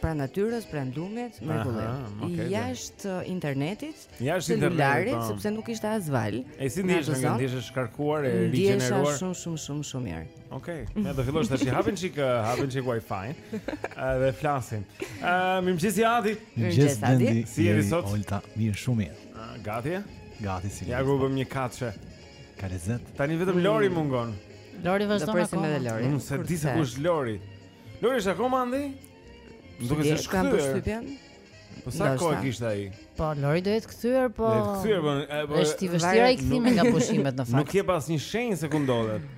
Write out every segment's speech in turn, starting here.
pranë natyrës, pranë lumit, mrekulli. Okay, jashtë internetit, jashtë celularit, po. sepse nuk ishte as valë. E si ndihesh ndihesh e shkarkuar e rigjeneruar? Shumë shumë shumë shumë mirë. Okej, okay. ne do fillojmë tashi hapin çik hapin çik wifi. Edhe flasim. Ëm, mirëmëngjesi Adi. Mirëmëngjesi Adi. Si je sot? Olta, mirë shumë mirë. Ah, gati? Gati si. Ja ku u bëm një katërshe. Ka lezet. Tani vetëm Lori mm. mungon. Lori vazhdon akoma. Do presim edhe Lori. Unë s'e di se kush Lori. Lori është akoma andej? Duket se s'është kthyer Kam përshtypjen Po sa kohë kishte ai? Po, Lori do jetë kthyer, po... Jetë kthyer, po... po është i vështirë kthimi nga pushimet në fakt Nuk jep asnjë shenjë se ku ndodhet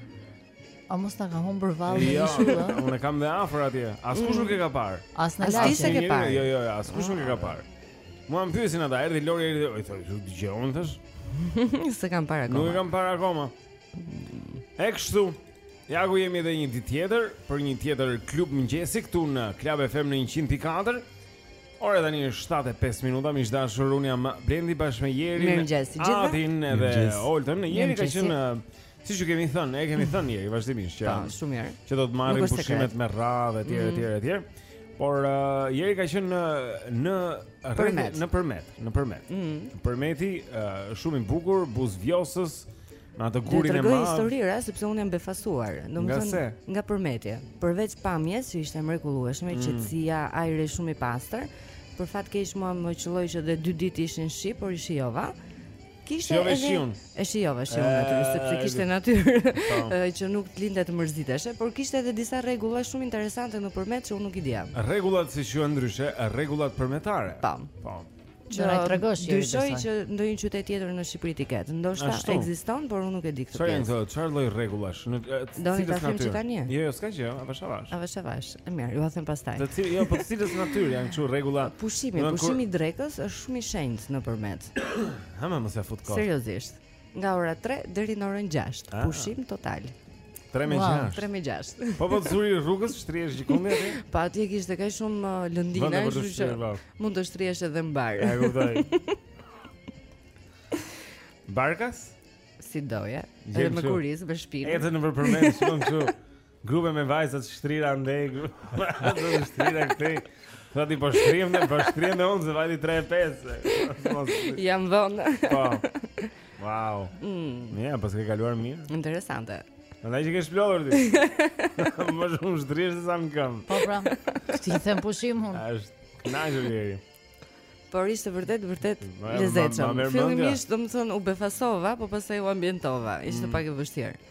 A mos ta ka humbur vallë në ishë të? Jo, unë e kam dhe afër atje Askush nuk e ka parë As në lagje As nuk e parë Jo, jo, jo, askush nuk e ka ah. parë Mua më pyesin ata, erdhi Lori erdhi. Oj, thotë, "Ju dëgjoni tash?" S'e kam parë akoma. Nuk e kam parë akoma. E kështu. Ja ku jemi edhe një ditë tjetër për një tjetër klub mëngjesi këtu në Club FM në 104. Ora tani është 7:05 minuta, miq të dashur unë jam Blendi bashkë me Jerin. Mirëmëngjes, gjithë. Adin edhe Oltën, Jeri ka qenë siç ju kemi thënë, e kemi thënë Jeri vazhdimisht që. Po, shumë mirë. Që do të marrim pushimet me rradhë etj etj mm. etj. Por uh, Jeri ka qenë në në rreth në Përmet, në Përmet. Mm. Përmeti uh, shumë i bukur, buzë Vjosës. Në atë gurin e madh. Do të tregoj historira sepse unë jam befasuar, domethënë nga Përmeti. Përveç pamjes që ishte e mrekullueshme, mm. qetësia, ajri shumë i pastër. Për fat keq mua më qelloi që dhe dy ditë ishin shi, por i shijova. E shijove edhe shiun. E shijova shiun aty, sepse kishte natyrë po. që nuk të linte të mërziteshe, por kishte edhe disa rregulla shumë interesante në Përmet që unë nuk i dija. Rregullat si quhen ndryshe, rregullat përmetare. Po. Po. Që na i tregosh ti. Dyshoj që ndonjë qytet tjetër në Shqipëri t'i ketë. Ndoshta ekziston, por unë nuk e di këtë. Çfarë janë Çfarë lloj rregullash? Të cilës natyrë? Do të them që tani. Jo, jo, s'ka gjë, avash avash. Avash avash. E mirë, jua them pastaj. Të cilë, jo, po cilës natyrë janë këto rregulla? Pushimi, pushimi i drekës është shumë i shenjtë në Përmet. Ha mo mos ia fut kot. Seriozisht. Nga ora 3 deri në orën 6, ah. pushim total. 3 me 6. 3 me 6. Po po të zuri rrugës shtrihesh gjëkundi aty? Po aty kishte kaq shumë uh, lëndina, kështu që mund të shtrihesh edhe mbar. E kuptoj. Barkas? Si doje. Edhe me kurriz, me shpinë. Edhe në Përmet, shkon këtu. Grupe me vajza të shtrira andej, grupe me vajza të shtrira këtej. Sa ti po shtrihem dhe po shtrihem dhe unë se vajti 3 e 5 Domethënë Po Wow mm. Ja, paske kaluar mirë Interesante Ndaj qenke çlodhur ti Më shumë shtrirë sesa në këmbë Po pra, këtij i them pushim unë Ashtu, u kënaqe Jeri Por ishte vërtet vërtet e lezetshme. Fillimisht domethënë u befasova, po pastaj u ambientova. Ishte mm. pak e vështirë.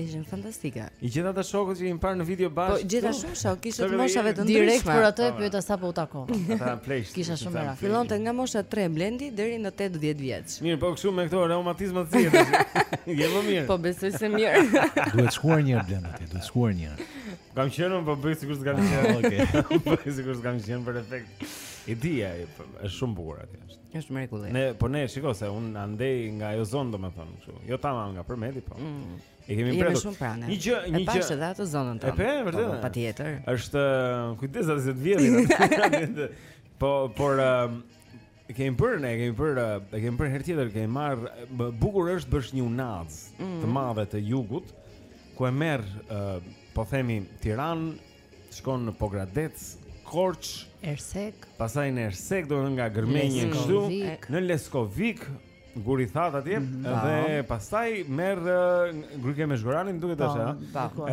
Ishin fantastike. I gjithë ata shokët që kemi parë në video bash. Po gjithë ashtu shok, kishte të moshave të ndryshme. Direkt për atë e pyeta sapo u takova. Ata janë pleq. Kisha shumë merak. Fillonte nga mosha 3 Blendi deri në 80 vjeç. Mirë, po kështu me këto reumatizma të tjera. Je më mirë. Po besoj se mirë. Duhet shkuar një herë Blendi atje, duhet shkuar një herë. Kam qenë, po bëj sikur s'kam qenë. Okej. Bëj sikur s'kam qenë për efekt. E di ai, po, është shumë bukur atje. Është mrekulli. Ne po ne shiko se unë andej nga ajo zonë domethën kështu. Jo tamam nga Përmeti po. Mm. E kemi mbrëtur. Jemi shumë pranë. Një gjë, një gjë. Pas edhe atë zonën tonë. Po, po, vërtet. Patjetër. Është kujdes atë të vjedhin. Po, por um, e kemi bërë ne, e kemi bërë, e kemi bërë herë tjetër, kemi marrë, bukur është të bësh një unazë mm. të madhe të jugut ku e merr uh, po themi Tiranë shkon në Pogradec, Korçë, Ersek. Pastaj në Ersek, do dalë nga Gërmenji këtu, në Leskovik, gur i thatë atje mm -hmm. dhe pastaj merr grykë me zhgoranin duke tash ha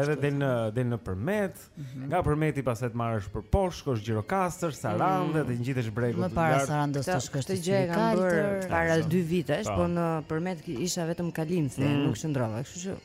edhe del në del në Përmet mm -hmm. nga Përmeti pastaj të marrësh për poshtë të shkosh Gjirokastër Sarandë mm -hmm. dhe të ngjitesh bregut më para Sarandës të shkosh këtë gjë e kam bërë para 2 vitesh po. po në Përmet isha vetëm kalim se mm -hmm. nuk qëndrova kështu që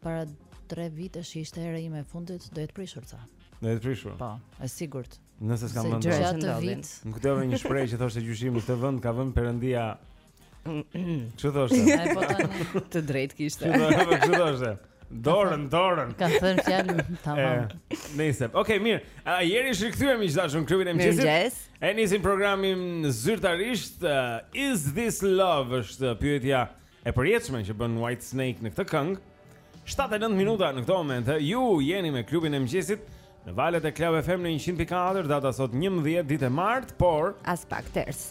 Para 3 vitesh ishte hera ime e fundit, do jetë prishur ca. Do jetë prishur. Po, e sigurt. Nëse s'kanë vënë dorë gjatë vitit. Nuk di një shprehje që thoshte gjyshi im, këtë vend ka vënë Perëndia. Ç'u thoshte? Ai po tani të drejtë kishte. Ç'u thoshte? Dorën, dorën. Ka thënë fjalën tamam. Nice, okay, mirë. Jeri është rikthyer miq të dashur në klubin e mëngjesit. Yes. E nisim programin zyrtarisht. Uh, is this love është pyetja e përjetshme që bën Whitesnake në këtë këngë. 7 e 9 minuta në këto momente, ju jeni me klubin e mëngjesit në valët e Club FM në 100.4, data sot 11 ditë e martë, por aspak ters.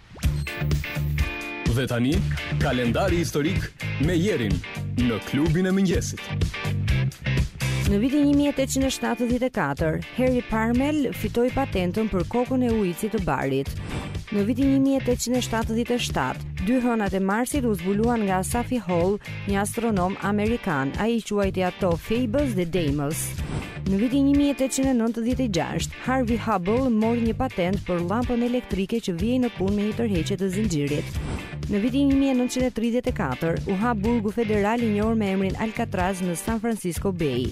Dhe tani, kalendari historik me Jerin në klubin e mëngjesit. Në vitin 1874, Harry Parmelee fitoi patentën për kokën e ujitësit të barit. Në vitin 1877, dy hënat e Marsit u zbuluan nga Asaph Hall, një astronom amerikan, ai i quajti ato Phobos dhe Deimos. Në vitin 1896, Harvey Hubbell mori një patentë për llampën elektrike që vihej në punë me një tërheqje të zinxhirit. Në vitin 1934, u hap burgu federal i njohur me emrin Alcatraz në San Francisco Bay.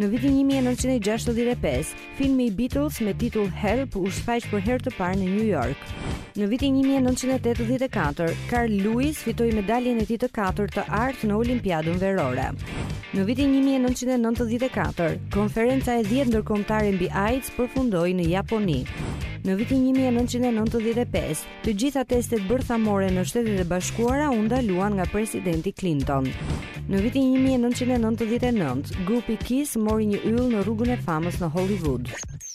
Në vitin 1965, filmi i Beatles me titull Help u shfaq për herë të parë në New York. Në vitin një mijë e nëntëqind e tetëdhjetë e katër, Carl Lewis fitoi medaljen e tij të katërt të artë në Olimpiadën Verore. Në vitin një mijë e nëntëqind e nëntëdhjetë e katër, Konferenca e Dhjetë Ndërkombëtare mbi AIDS përfundoi në Japoni. Në vitin një mijë e nëntëqind e nëntëdhjetë e pesë, të gjitha testet bërthamore në Shtetet e Bashkuara u ndaluan nga Presidenti Clinton. Në vitin një mijë e nëntëqind e nëntëdhjetë e nëntë, grupi Kiss mori një yll në Rrugën e Famës në Hollywood.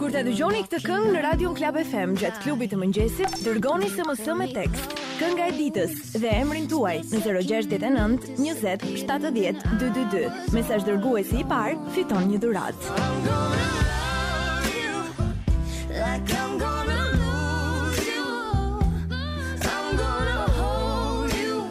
Kur ta dëgjoni këtë këngë në Radion Klab FM gjatë klubit të mëngjesit, dërgoni SMS me tekst Kënga e ditës dhe emrin tuaj në 069 20 70 222. Mesazhdërguesi i parë fiton një dhuratë.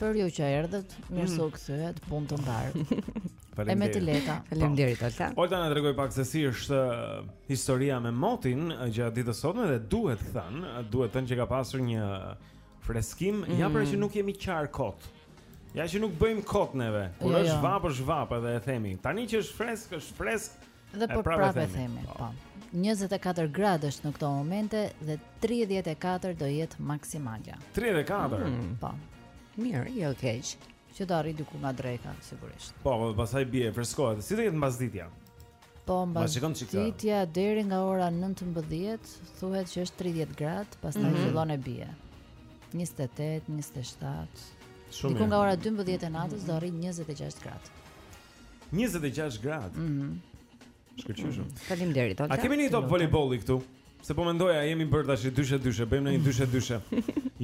Për ju që erdhët, mirë se u mm. kthyet, punë të mbarë. E me të leta. Faleminderit Olta. Olta na tregoi pak se si është uh, historia me motin uh, gjatë ditës së sotme dhe duhet thënë, uh, duhet thënë që ka pasur një freskim, mm. ja pra që nuk jemi qarë kot. Ja që nuk bëjmë kot neve. Kur jo, është jo. vapë, është vapë edhe e themi. Tani që është fresk, është fresk. Dhe po prapë e themi, po. 24 gradë është në këto momente dhe 34 do jetë maksimalja. 34. Mm. Po. Mirë, jo keq. Që do arrijë diku nga dreka sigurisht. Po, po pastaj bie freskohet. Si do jetë mbasditja? Po, mbasditja deri nga ora 19 thuhet që është 30 gradë, pastaj mm -hmm. fillon e bie. 28, 27. Shumë. Diku nga ora 12 e natës do arrijë 26 gradë. 26 gradë. Mhm. Mm Shkëlqyshëm. Mm. Faleminderit Olta. A kemi një top volejbolli këtu? Se po mendoja, jemi bërë tash dyshe dyshe, bëjmë ndonjë dyshe dyshe.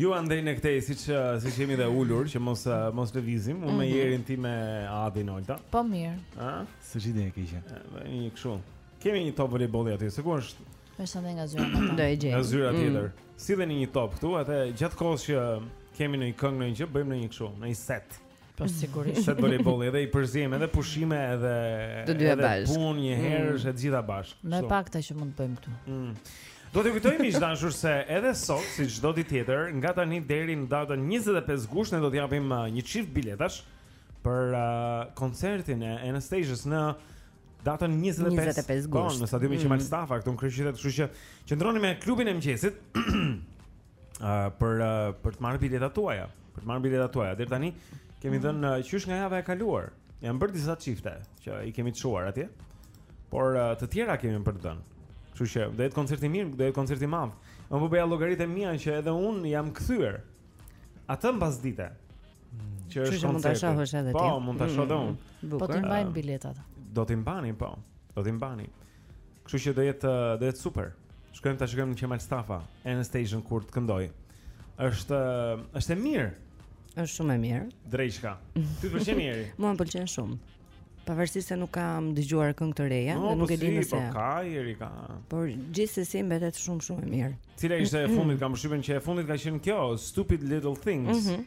Ju andej ne këtej, siç, siç jemi dhe ulur, që mos, eh, mos lëvizim, unë me mhm. Jerin ti me Adin Olta. Po mirë. A? Së gjithë dhe e kisha. Bëjmë një kështu. Kemi një top volejbolli aty, se ku është? Me shëndhe nga zyra në Do e gjejmë. Nga zyra mm. tjetër. Mm. Sillni një top këtu, atë gjatë kohës që kemi ndonjë këngë ndonjë gjë, bëjmë ndonjë kështu, ndonjë set. Po sigurisht. Set volejbolli edhe i përziem edhe pushime edhe edhe punë një herë mm. është e gjitha bashkë. Më pak ta që mund të bëjmë këtu. Mm. Do t'ju kujtojmë miq të dashur se edhe sot si çdo ditë tjetër, nga tani deri në datën 25 gusht ne do të japim uh, një çift biletash për uh, koncertin e Anastasia në datën 25, 25 gusht. Po, në stadiumin mm. Qemal Stafa këtu në kryeqytet, kështu që qëndroni me klubin e mëngjesit. uh, për uh, për të marrë biletat tuaja, për të marrë biletat tuaja. Deri tani kemi mm. dhënë uh, qysh nga java e kaluar. Janë bërë disa çifte që i kemi çuar atje. Por uh, të tjera kemi për të dhënë. Kështu që do jetë koncert i mirë, do jetë koncert i madh. Unë po bëja llogaritë e mia që edhe unë jam kthyer. Atë mbasdite. Mm. Që është mund ta shohësh edhe po, ti. Po, mund ta shoh edhe mm, unë. Po t'i mbajmë biletat. Do t'i mbani, po. Do t'i mbani. Kështu që do jetë do jetë super. Shkojmë ta shikojmë në Qemal Stafa, Anastasia kur të këndoj. Është është e mirë. Është shumë e mirë. Dreqka. Ty të pëlqen mirë. Mua më pëlqen shumë. Pavarësisht se nuk kam dëgjuar këngë të reja, no, nuk e di nëse. Po ka, Jeri, ka. Por gjithsesi mbetet shumë shumë e mirë. Cila ishte e fundit? Kam përshtypjen që e fundit ka qenë kjo, Stupid Little Things. Mm -hmm.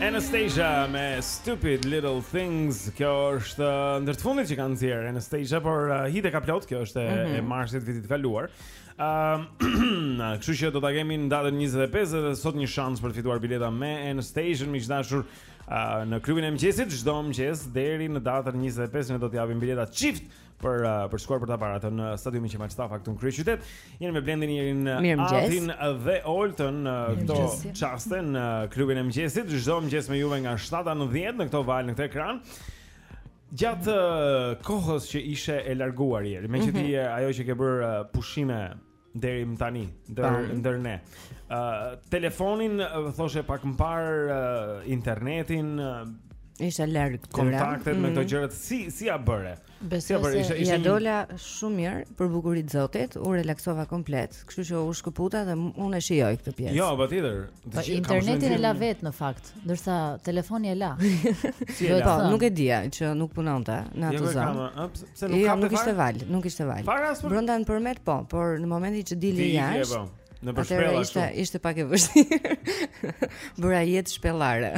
Anastasia me Stupid Little Things Kjo është uh, ndër të fundit që kanë nxjerrë Anastasia Por uh, hite ka plot Kjo është mm -hmm. e mhm. marsit vitit të kaluar uh, Kështu që do ta kemi në datën 25 Dhe sot një shans për të fituar bileta me Anastasia Miq të dashur uh, në klubin e mëngjesit Çdo mëngjes deri në datën 25 Ne do të japim bileta çift për uh, për të shkuar për ta parë atë në stadiumin Qemal Stafa këtu në kryeqytet. Jeni me Blendin Jerin, Atin dhe Oltën në uh, këto çaste në uh, klubin e mëngjesit. Çdo mëngjes me juve nga 7 në 10 në këto valë në këtë ekran. Gjatë kohës që ishe e larguar Jeri, meqë ti je mm -hmm. ajo që ke bërë pushime deri më tani ndër ndër ne. Ë uh, telefonin thoshe pak më parë uh, internetin uh, Ishe larg kontaktet mm. me këto mm. gjërat si si ja bëre. Besoj si ja bëre, isha, isha ja dola shumë mirë për bukurinë e Zotit, u relaksova komplet, kështu që u shkëputa dhe unë e shijoj këtë pjesë. Jo, patjetër. Po internetin e lashë vetë në fakt. Ndërsa telefoni e la. Si e la? Po, nuk e dija që nuk punonte në atë jo, zonë. Jo, pse nuk jo, ka? Jo, nuk kishte valë, nuk kishte valë. Brenda në Përmet po, por në momentin që dilje jashtë. Po, në përshpella ashtu. Ishte ishte pak e vështirë. Bëra jetë shpellare.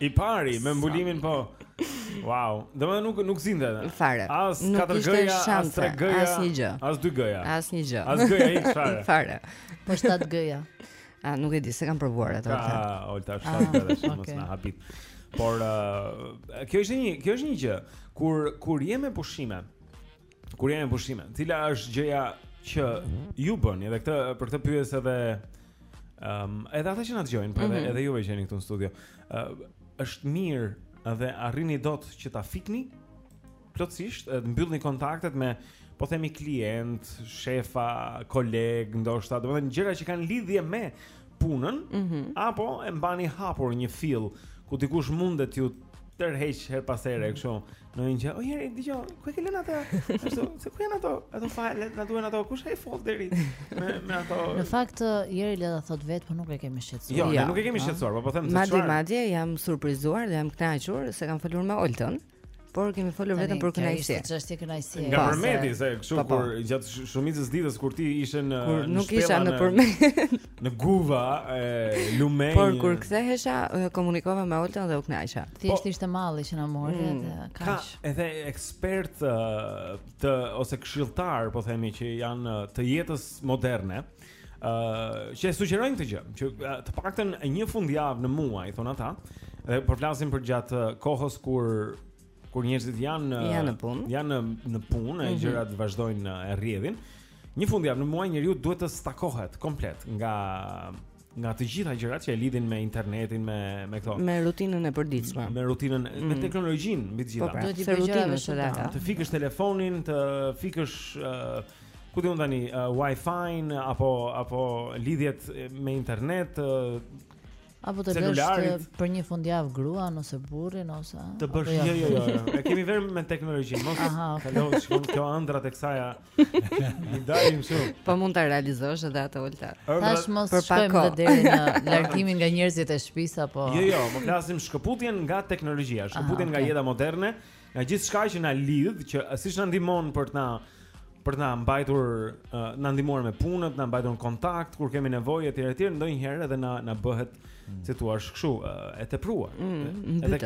I pari me mbulimin po. Wow, domethënë nuk nuk zinte. Fare. As katër gëja, as tre gëja, as një gjë. As dy gëja. As një gjë. As gëja i fare. Fare. Po shtat gëja. A nuk e di s'e kam provuar atë. Ka Olta shtat gëja, ah, mos na habit. Por uh, kjo është një, kjo është një gjë kur kur je me pushime. Kur je me pushime, cila është gjëja që ju bëni dhe këtë për këtë pyes edhe ëm um, edhe ata që na dëgjojnë, por mm -hmm. edhe juve që jeni këtu në studio. Ë uh, është mirë dhe arrini dot që ta fikni plotësisht, të mbyllni kontaktet me po themi klientë, shefa, kolegë, ndoshta, domethënë gjëra që kanë lidhje me punën, mm -hmm. apo e mbani hapur një fill ku dikush mundet t'ju tërheqë herë pas here kështu në një gjë. O Jeri, dëgjo, ku e ke lënë atë? Ashtu, se ku janë ato? Ato fajle, na duhen ato. Ku është ai folderi me me ato? Në fakt Jeri le ta thotë vetë, po nuk e kemi shqetësuar. Jo, ja, nuk e kemi shqetësuar, po po them se çfarë. Madje madje jam surprizuar dhe jam kënaqur se kam folur me Oltën. Por kemi folur vetëm për kënaqësi. Kjo është kënaqësi. Nga Përmeti se kështu kur gjatë shumicës ditës kur ti ishe në kur nuk isha në Përmet. Në guva e lumenj. Por kur kthehesha komunikova me Oltën dhe u kënaqa. Thjesht po- ishte malli që na mori mm. dhe kaq. Edhe ekspertët ose këshilltarët, po themi që janë të jetës moderne. Ëh, uh, që e sugjerojnë këtë gjë, që uh, të paktën një fundjavë në muaj, thonë ata, dhe po flasim përgjatë uh, kohës kur kur njerëzit janë uh, janë në punë, janë në në punë, mm -hmm. gjërat vazhdojnë uh, e rrjedhin. Një fundjavë në muaj njeriu duhet të stakohet komplet nga nga të gjitha gjërat që e lidhin me internetin, me me këto. Me rutinën e përditshme. Me rutinën, mm -hmm. me teknologjinë, mbi të gjitha. Po, pra, duhet të bëjë rutinën e Të fikësh telefonin, të fikësh uh, ku di unë tani uh, Wi-Fi apo apo lidhjet me internet uh, apo të lësh për një fundjavë gruan ose burrin ose të bësh jo, jo jo jo e kemi vënë me teknologjinë mos kalon shkon kjo ëndra tek saja i dalim kështu po mund ta realizosh edhe atë Olta tash mos shkojmë më deri në largimin nga njerëzit e shtëpisë apo jo jo ne flasim shkëputjen nga teknologjia shkëputjen nga jeta moderne nga gjithçka që na lidh, që siç na ndihmon për të na për të na mbajtur uh, na ndihmuar me punët, na mbajtur në kontakt kur kemi nevojë etj etj, ndonjëherë edhe na na bëhet mm. si thua kështu uh, e tepruar. Mm, edhe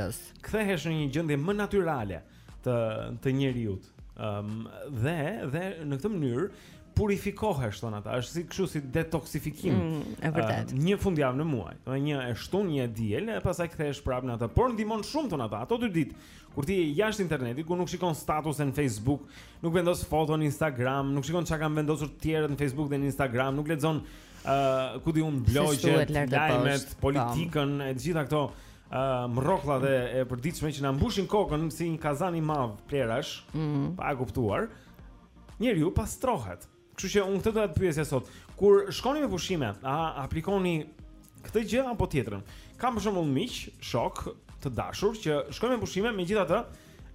kthehesh në një gjendje më natyrale të të njeriu. Ëm um, dhe dhe në këtë mënyrë purifikohesh thonë ata, është si kështu si detoksifikim. Mm, e vërtetë. Uh, një fundjavë në muaj, do një e shtunë, një e diel, e pastaj kthehesh prapë në atë. Por ndihmon shumë thonë ata. Ato dy ditë Kur ti je jashtë internetit, kur nuk shikon statuse në Facebook, nuk vendos foto në Instagram, nuk shikon çka kanë vendosur të tjerët në Facebook dhe në Instagram, nuk lexon ë uh, ku di unë blogjet, lajmet, po. politikën, e të gjitha këto ë uh, mrrokllat e përditshme që na mbushin kokën si një kazan i madh plehrash, mm -hmm. pa e kuptuar. Njeriu pastrohet. Kështu që unë këtë doja të pyesja sot. Kur shkoni me pushime, a aplikoni këtë gjë apo tjetrën? Kam për shembull miq, shokë të dashur që shkojnë me pushime, megjithatë,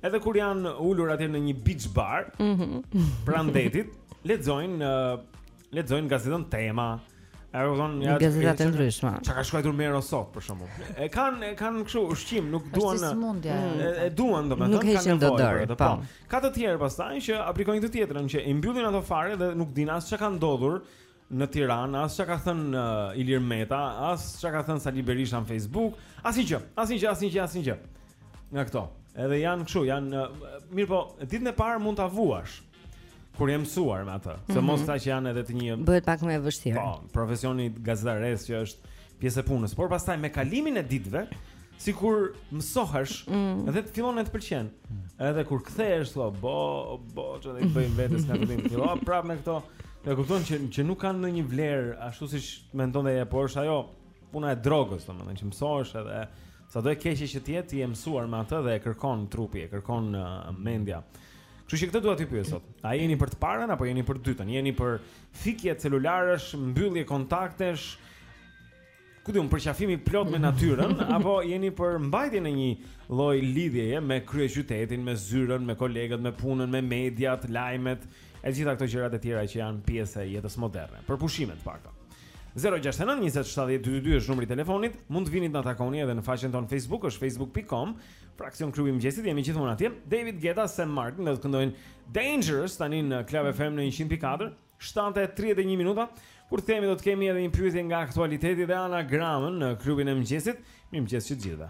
edhe kur janë ulur atje në një beach bar, mm -hmm. pranë detit, lexojnë uh, lexojnë gazetën Tema, Lexojnë gazeta të ndryshme. Çka ka shkruar Mero sot për shembull? E kanë e kanë kështu ushqim, nuk duan në mm, e, e duan domethënë nuk heqin dot dorë. Po. po. Ka të tjerë pastaj që aplikojnë këtë tjetrën që i mbyllin ato fare dhe nuk dinë as çka ka ndodhur në Tiranë, as çka ka thënë uh, Ilir Meta, as çka ka thënë Sali Berisha në Facebook, asnjë, asnjë, asnjë, asnjë. Nga këto. Edhe janë kështu, janë uh, mirë po, ditën e parë mund ta vuash. kur jam mësuar me atë, se mm -hmm. mos tha që janë edhe të njëjtë bëhet pak më e vështirë. Po, profesioni i gazetares që është pjesë e punës, por pastaj me kalimin e ditëve, sikur mësohesh mm. dhe të fillon të pëlqen. Edhe kur kthehesh thua, bo, bo, çfarë i bëjmë vetes në këtë ditë? Fillon prapë me këto. E kupton që që nuk kanë ndonjë vlerë ashtu siç mendon dhe apo është ajo puna e drogës, domethënë që mësohesh edhe Sado e keqe që të jetë, ti je mësuar me atë dhe e kërkon trupi, e kërkon uh, mendja. Kështu që këtë dua t'ju pyes sot. A jeni për të parën apo jeni për të dytën? Jeni për fikje celularësh, mbyllje kontaktesh? Ku di unë përqafimi plot me natyrën apo jeni për mbajtjen e një lloj lidhjeje me kryeqytetin, me zyrën, me kolegët, me punën, me mediat, lajmet, E të gjitha këto gjërat e tjera që janë pjesë e jetës moderne, për pushime të pakta. 069 20 70 222 është numri i telefonit. Mund të vini të na takoni edhe në faqen tonë Facebook, është facebook pikë com, fraksion klubi i mëngjesit, jemi gjithmonë atje. David Guetta, Sam Martin do të këndojnë Dangerous tani në Club FM në 100.4, 7:31 minuta. Kur kthehemi do të kemi edhe një pyetje nga aktualiteti dhe anagramën në klubin e mëngjesit. Mirëmëngjes të gjithëve.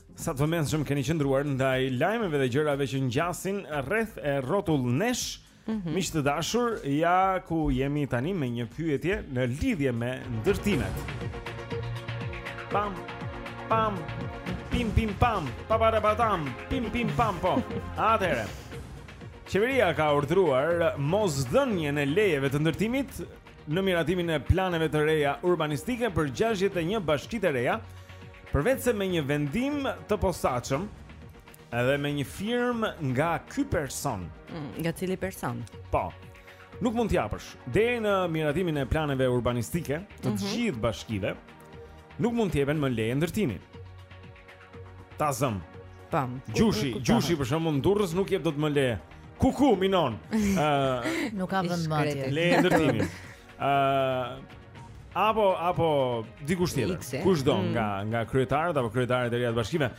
Sa të vëmendshëm keni qëndruar ndaj lajmeve dhe gjërave që ngjasin rreth e rrotull nesh. Mm -hmm. Miq të dashur, ja ku jemi tani me një pyetje në lidhje me ndërtimet. Pam pam pim pim pam pa para batam pim pim pam po. Atëherë. Qeveria ka urdhëruar mosdhënien e lejeve të ndërtimit në miratimin e planeve të reja urbanistike për 61 bashkitë e reja, përveçse me një vendim të posaçëm, edhe me një firmë nga ky person. Mm, nga cili person? Po. Nuk mund të japësh deri në miratimin e planeve urbanistike të mm -hmm. gjithë bashkive. Nuk mund të jepen më leje ndërtimi. Ta zëm. Pam. Gjushi, gjushi për shembull Durrës nuk jep dot më leje. Kuku mi nonë? Ë nuk ka vend më atje. Leje ndërtimi. Ë apo apo dikush tjetër. Eh? Kushdo mm. nga nga kryetarët apo kryetaret e reja të bashkive.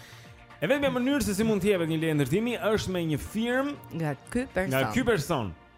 E vetmja mënyrë se si mund të jepet një leje ndërtimi është me një firmë nga ky person. Nga ky person.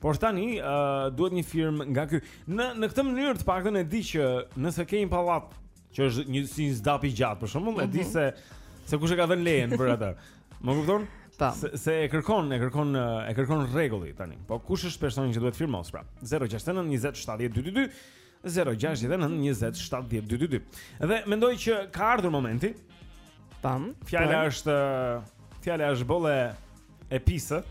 Por tani uh, duhet një firmë nga ky. Në në këtë mënyrë të paktën e di që nëse ke një pallat që është një si një zdap i gjatë, për shembull, mm -hmm. e di mhm. se se kush e ka dhënë lejen për atë. Më kupton? Po. Se, se e kërkon, e kërkon e kërkon rregulli tani. Po kush është personi që duhet të firmosë pra? 069 20 70 222. 069 20 70 222. Dhe mendoj që ka ardhur momenti. Tam. Fjala është fjala është boll e pisë.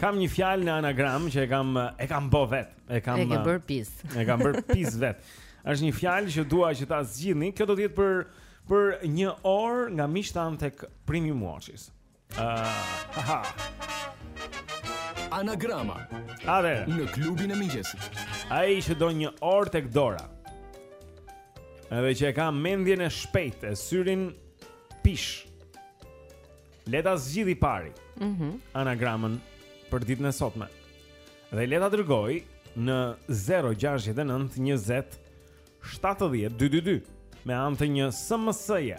kam një fjalë në anagram që e kam e kam bo vet. E kam E ke bërë pis. e kam bërë pis vet. Është një fjalë që dua që ta zgjidhni. Kjo do të jetë për për një orë nga miqtë tanë tek Premium Watches. Ah, ha. Anagrama. Atëherë, në klubin e mëngjesit. Ai që do një orë tek dora. Edhe që e ka mendjen e shpejtë e syrin pishë, le ta zgjidhë i pari. Mhm. Mm anagramën për ditën e sotme. Dhe le ta dërgojë në 069 20 70 222 me anë të një SMS-je.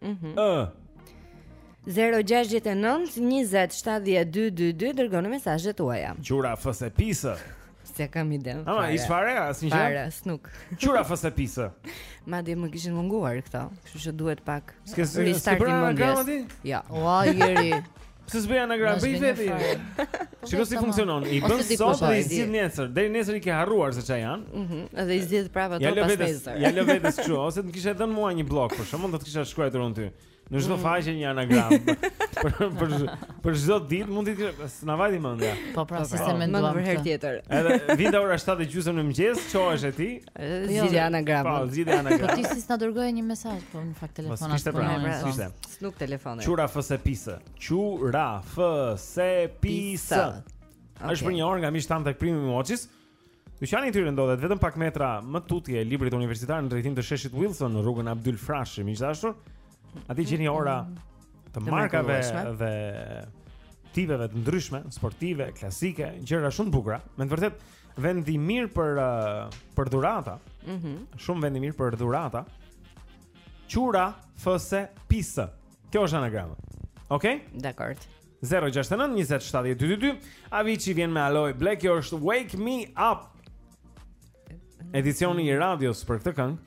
Mhm. Ë. 0692070222 dërgoni mesazhet tuaja. Qura fëse pisë. S'e kam idenë. Ah, hiç fare, asnjë gjë? Fare, nuk. Qura fëse pisë. Madje më kishin munguar këto, kështu që duhet pak. S'ke si bën anagrama ti? Jo. Ua, jeri. Pse s'bëj, anagram bëj vetë? Shiko si funksionon. I bën sot dhe i zgjidh nesër. Deri nesër i ke harruar se çfarë janë. Ëh, mhm, dhe i zgjidh prapë ato pas nesër. Ia lë vetes kështu, ose të më kishe dhënë mua një blok për shaka, unë do të kisha shkruar unë ty. Në çdo mm. faqe një anagram. Për për për çdo ditë mund të kisha s'na vajti mendja. Po pra, po, se pra. s'e menduam për herë tjetër. Edhe vinte ora 7:30 në mëngjes, çoheshe ti. Zgjidhje, jo, anagram. Po, zgjidhje anagram. Po ti si s'na dërgoje një mesazh, po në fakt telefona s'po pra, na vjen. Ishte. Nuk telefonoj. Qura fëse pisë. Qura fëse pisë. Okay. Është për një orë nga miqtë tanë tek Prim i Moçis. Dyqani i tyre ndodhet vetëm pak metra më tutje Librit universitar në drejtim të sheshit Wilson në rrugën Abdyl Frashëri, miq të dashur. Aty gjeni ora mm-hmm. të markave dhe tipeve të ndryshme, sportive, klasike, gjëra shumë të bukura. Me të vërtetë, Vend i mirë për uh, për dhurata. Mhm. Mm Shumë vend i mirë për dhurata. Qura fëse pisë. Kjo është anagrama. Okej? Okay? Dakor. 069 20 70 222 Avicii vjen me Aloe Blacc Kjo është Wake Me Up Edicioni i radios për këtë këngë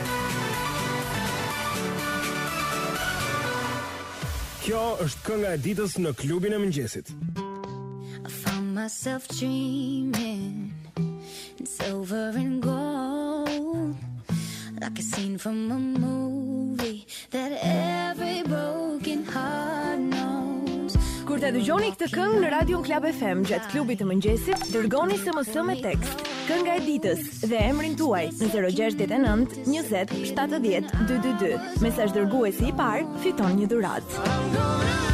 Kjo është kënga e ditës në klubin e mëngjesit. Found myself dreaming in silver and gold like a scene from a movie Kur ta dëgjoni këtë këngë në Radion Club FM gjatë klubit të mëngjesit, dërgoni SMS me tekst Kënga e ditës dhe emrin tuaj në 069 20 70 222. Mesazhdërguesi i parë fiton një dhuratë.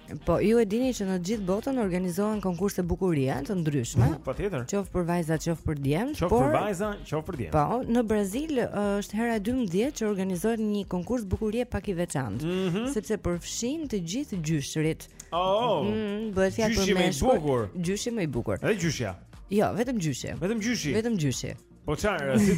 Po, ju e dini që në gjithë botën organizohen konkurse bukurie të ndryshme. Mm, patjetër. Qoftë për vajza, qoftë për djem, por Qoftë për vajza, qoftë për djem. Po, në Brazil është hera e 12 që organizohet një konkurs bukurie pak i veçantë, mm -hmm. sepse përfshin të gjithë gjyshërit. Oh. Mm, bëhet fjalë për meshkuj. Gjyshi më i bukur. Gjyshi më i bukur. Edhe gjyshja. Jo, vetëm gjyshi. Vetëm gjyshi. Vetëm gjyshi. Po çfarë, si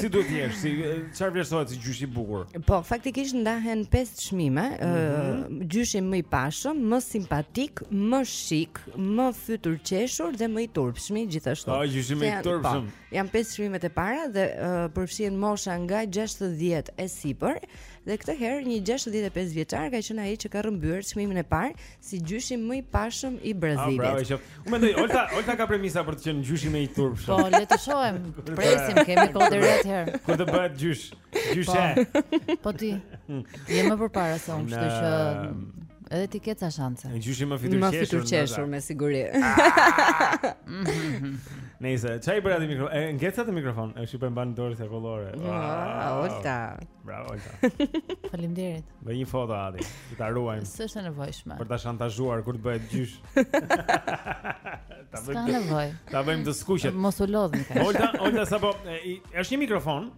si duhet të jesh, si çfarë vlerësohet si gjysh i bukur? Po, faktikisht ndahen pesë çmime, ë mm -hmm. gjyshi më i pashëm, më simpatik, më shik, më fytyrqeshur dhe më i turpshëm gjithashtu. Po, gjyshi më i po, turpshëm. Po, janë pesë çmimet e para dhe uh, përfshihen mosha nga 60 e sipër dhe këtë herë një 65 vjeçar ka qenë ai që ka rrëmbyer çmimin e parë Si gjyshi më i pashëm i Brazilit. Ah, bravo qoftë. Unë mendoj Olta, Olta ka premisa për të qenë gjyshi më i turpshëm. Po, le të shohim. Presim, kemi kohë deri atëherë. Kur të bëhet gjysh? Gjyshe. Po, po ti. Hmm. Je më përpara se unë, kështu që edhe ti ke ca shanse. Në gjyshi më fytyrqeshur. Më fytyrqeshur me siguri. Nuk e di ça i bëra këtij mikrofoni, e ngeca te mikrofoni, e shipën ban dorë se kollore. Ja, Olta. Bravo Olta. Faleminderit. Do një foto aty, që ta ruajmë. S'është e nevojshme. Për ta shantazhuar kur të bëhet gjysh. ta bëjmë. S'ka nevojë. Ta bëjmë të skuqet. Mos u lodhni kaq. Olta, Olta sapo është një mikrofon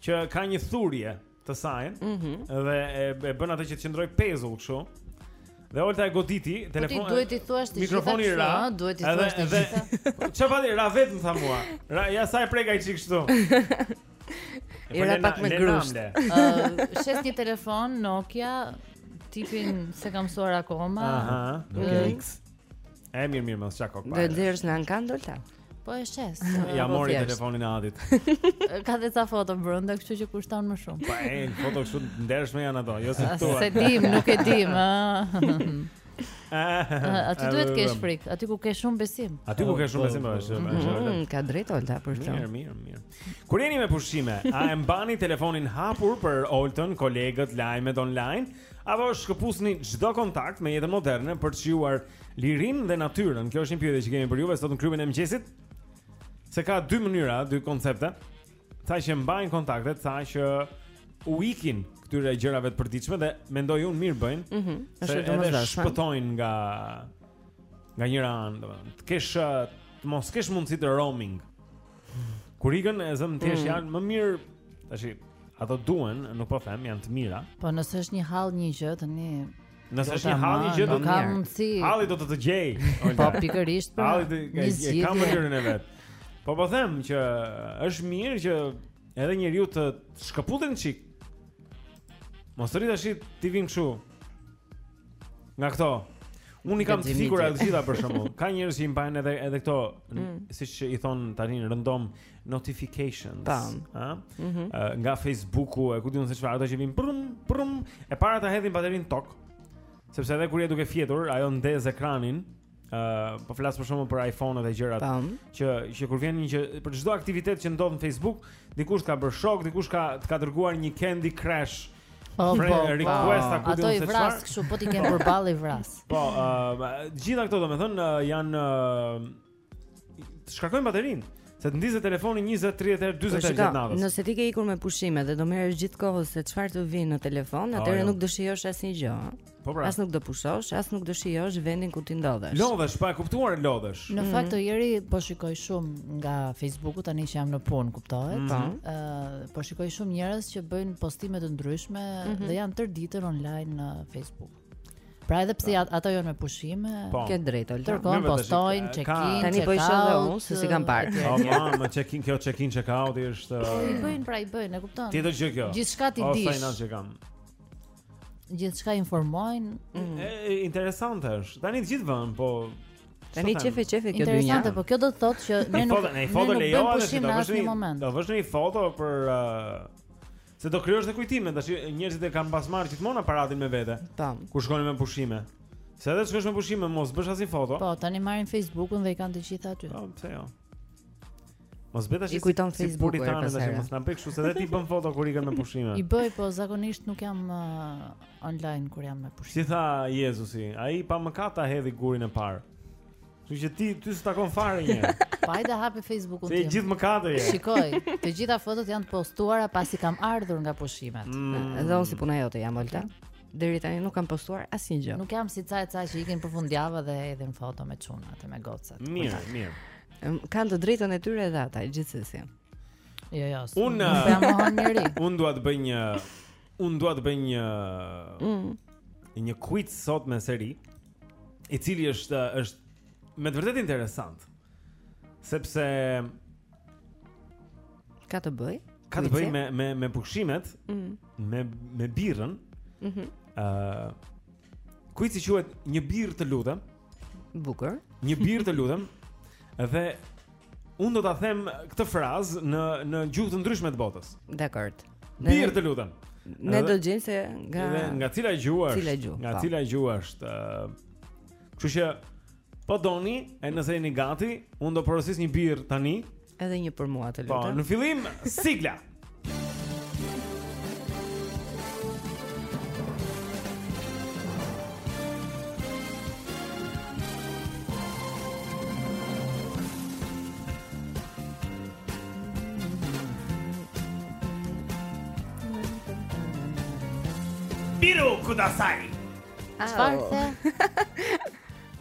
që ka një thurje të tijën mm -hmm. dhe e, e bën atë që të qëndrojë pezull kështu. Dhe Olta e goditi po telefonin. Ti duhet të thuash ti mikrofoni ra, duhet të thuash të gjitha. Çfarë ra vetë më tha mua. Ra, ja sa e preka një çik kështu. I ra pak me grusht. Shes një telefon Nokia tipin s'e kam mësuar akoma. Aha. Okej. E mirë mirë mos çako pa. Do e nxjerrësh në ankand Olta. Po e shes. Ia mori telefonin e Adit. Ka dhe ca foto brenda, kështu që kushton më shumë. Po e foto kështu të ndershme janë ato, jo si këtu. S'e dimë, nuk e dimë, ëh. A ti duhet të kesh frikë, aty ku ke shumë besim. Aty ku ke shumë besim, është. Ka të drejtë Olta për këtë. Mirë, mirë, mirë. Kur jeni me pushime, a e mbani telefonin hapur për Oltën, kolegët, lajmet online, apo shkëpusni çdo kontakt me jetën moderne për të shijuar lirinë dhe natyrën? Kjo është një pyetje që kemi për juve sot në klubin e mëngjesit. Se ka dy mënyra, dy koncepte. Ca që mbajnë kontaktet, ca që u ikin këtyre gjërave të përditshme dhe mendoj unë mirë bëjnë. Mhm. Mm edhe shpëtojnë nga nga njëra anë, domethënë, të kesh të mos kesh mundësitë roaming. Kur ikën e zëmë thjesht mm. janë më mirë tash ato duhen, nuk po them, janë të mira. Po nëse është një hall një gjë tani Nëse është një hall një gjë do të mirë. Halli do të të gjejë. Po pikërisht pra. Halli do të të gjejë ka mënyrën e vet. Po po them që është mirë që edhe njeriu të shkëputet një çik. Mos rri tash t'i vijnë kështu. Nga këto. Unë i kam të fikura të gjitha për shembull. Ka njerëz që i mbajnë edhe edhe këto, mm. siç i thonë tani rëndom notifications, ëh? Mhm. Nga Facebooku, e ku di unë se çfarë, ato që vin prum prum, e para ta hedhin baterinë në tokë. Sepse edhe kur je duke fjetur, ajo ndez ekranin. Ëh, uh, po flas për shembull për iPhone-at e gjërat që që kur vjen një që për çdo aktivitet që ndodh në Facebook, dikush ka bërë shok, dikush ka të ka dërguar një Candy Crush. Oh, po, po, request e ku di unë se çfarë. Ato i vras kështu, po ti ke përballë i vras. Po, ëh, uh, gjitha këto domethënë uh, janë uh, shkarkojnë baterinë. Se të ndizet telefoni 20, 30 herë, 40 herë gjatë natës. Nëse ti ke ikur me pushime dhe do merresh gjithë kohës se çfarë të vjen në telefon, atëherë nuk do shijosh asnjë gjë. Po pra. As nuk do pushosh, as nuk do shijosh vendin ku ti ndodhesh. Lodhesh, pa e kuptuar lodhesh. Në fakt të Jeri po shikoj shumë nga Facebooku tani që jam në punë, kuptohet? Mm -hmm. uh, po shikoj shumë njerëz që bëjnë postime të ndryshme mm -hmm. dhe janë tërë ditën online në Facebook. Pra edhe pse po. ato janë me pushime, po. ke drejtë Olta. Tërë kohën postojnë check-in, tani po i shoh dhe unë se si kanë parë. Po, po, me check-in kjo check-in check-out është. Po i bëjnë, pra i bëjnë, e kupton? Ti do gjë kjo. Gjithçka ti dish. Po, sa i kanë. gjithçka informojnë. Mm. Interesante është. Tani të gjithë vënë, po Tani qefe qefe kjo dynja. Interesante, po kjo do të thotë që ne nuk ne foto lejohet të shihni në një moment. Do vësh një foto për uh, se do krijosh dhe kujtime, tash njerëzit e kanë pas marrë gjithmonë aparatin me vete. Tam. Kur shkonin me pushime. Se edhe shkosh me pushime mos bësh asnjë foto. Po, tani marrin Facebookun dhe i kanë të gjitha aty. Po, pse jo. Mos bëj tash si si puritane tash mos na bëj kështu se edhe ti bën foto kur ikën me pushime. I bëj po zakonisht nuk jam uh, online kur jam me pushime. Si tha Jezusi, ai pa mëkat ta hedhi gurin e parë. Kështu që ti ty s'u takon fare një. Po hajde hape Facebookun tim. Se gjithë mëkate je. Shikoj, të gjitha fotot janë të postuara pasi kam ardhur nga pushimet. Mm. Dhe unë si puna jote jam Olta. Deri tani nuk kam postuar asnjë gjë. Nuk jam si ca e ca që ikin për fundjavë dhe hedhin foto me çunat e me gocat. Mirë, mirë. Kanë të drejtën e tyre edhe ata gjithsesi. Jo, jo. Unë nuk ia mohon njeri. Unë dua të bëj një unë dua të bëj një mm. një quiz sot me seri, i cili është është me të vërtetë interesant. Sepse ka të bëjë ka të bëjë me me me pushimet, mm. me me birrën. Mhm. Mm Ëh. Uh, Kuici quhet një birrë të lutem. Bukur. Një birrë të lutem. Dhe unë do ta them këtë frazë në në gjuhë të ndryshme të botës. Dakord. Birrë të lutem. Ne do gjejmë se nga dhe nga cila gjuhë është? Cila gjuhë? Nga po. cila gjuhë është? Kështu që po doni, e nëse jeni gati, unë do porosis një birrë tani. Edhe një për mua të lutem. Po, në fillim sigla. Biru kudasai. Çfarë?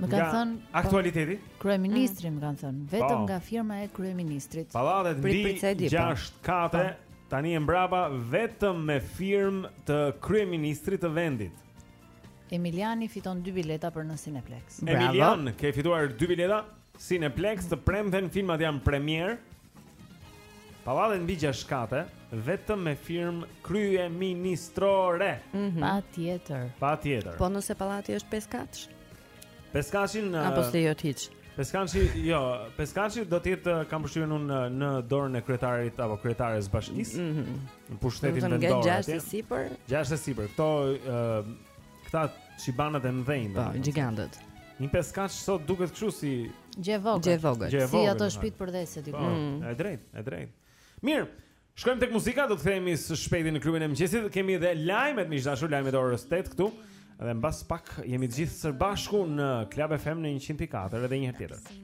Më kanë thënë po, aktualiteti. Kryeministri më kanë thënë, vetëm po. nga firma e kryeministrit. Pallatet mbi 6 kate, tani e mbrapa vetëm me firmë të kryeministrit të vendit. Emiliani fiton 2 bileta për në Cineplex. Bravo. Emilian, ke fituar 2 bileta Cineplex të premten filmat janë premierë. Pallatet mbi gjashtë kate, vetëm me firmë kryeministrore. Mm -hmm. Patjetër. Patjetër. Po nëse pallati është pesëkatësh? Pesëkatëshin në Apo se jo hiç. Pesëkatëshi, jo, pesëkatëshi do të jetë kam përshtypjen unë në dorën e kryetarit apo kryetares së bashkisë. Mm -hmm. Në pushtetin vendor. Gjashtë sipër. Gjashtë sipër. Kto ë uh, Këta çibanët e mëdhenj. Po, gjigantët. Një pesëkatësh sot duket kështu si gjë e vogël. Gjë e vogël. Si ato shtëpitë përdhese diku. Po, mm. E drejtë, e drejtë. Mirë. Shkojmë tek muzika, do të kthehemi së shpejti në klubin e mëngjesit. Kemi edhe lajmet miq të dashur, lajmet e orës 8 këtu. Dhe mbas pak jemi të gjithë së bashku në Club FM në 104 edhe një herë tjetër.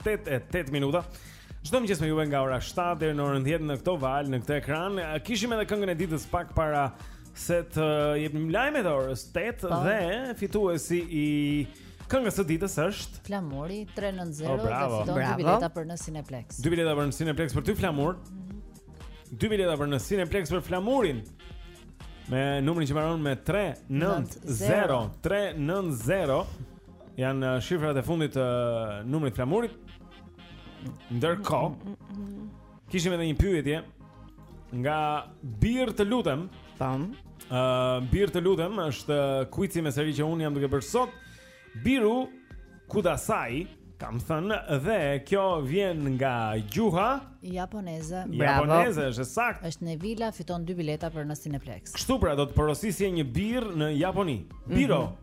8 e 8 minuta. Çdo mëngjes me juve nga ora 7 deri në orën 10 në këto valë, në këtë ekran. Kishim edhe këngën e ditës pak para se të jepnim lajmet e orës 8 po. dhe fituesi i këngës së ditës është Flamuri 390 oh, dhe fiton dy bileta për në Cineplex. Dy bileta për në Cineplex për ty Flamur. Mm -hmm. Dy bileta për në Cineplex për Flamurin. Me numrin që mbaron me 390 390 Janë uh, shifrat e fundit të uh, numrit të Flamurit. Ndërkohë, kishim edhe një pyetje nga Birrë të lutem. Tam. Ëm, uh, Birrë të lutem është kuizi me seri që unë jam duke bërë sot. Biru Kudasai kam thënë dhe kjo vjen nga gjuha japoneze. Bravo. Japoneze është e saktë. Është në vila fiton dy bileta për në Cineplex. Kështu pra do të porosisje një birrë në Japoni. Biru. Mm -hmm.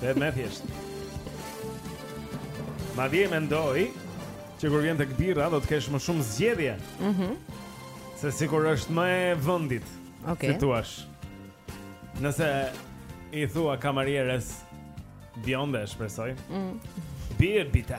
Dhe më e thjeshtë Madje mendoj që kur vjen tek birra do të kesh më shumë zgjedhje mm -hmm. sesa kur është më e vendit okay. Si t'duash Nëse i thua kamarieres Bjonde e shpresoj mm. Bje bita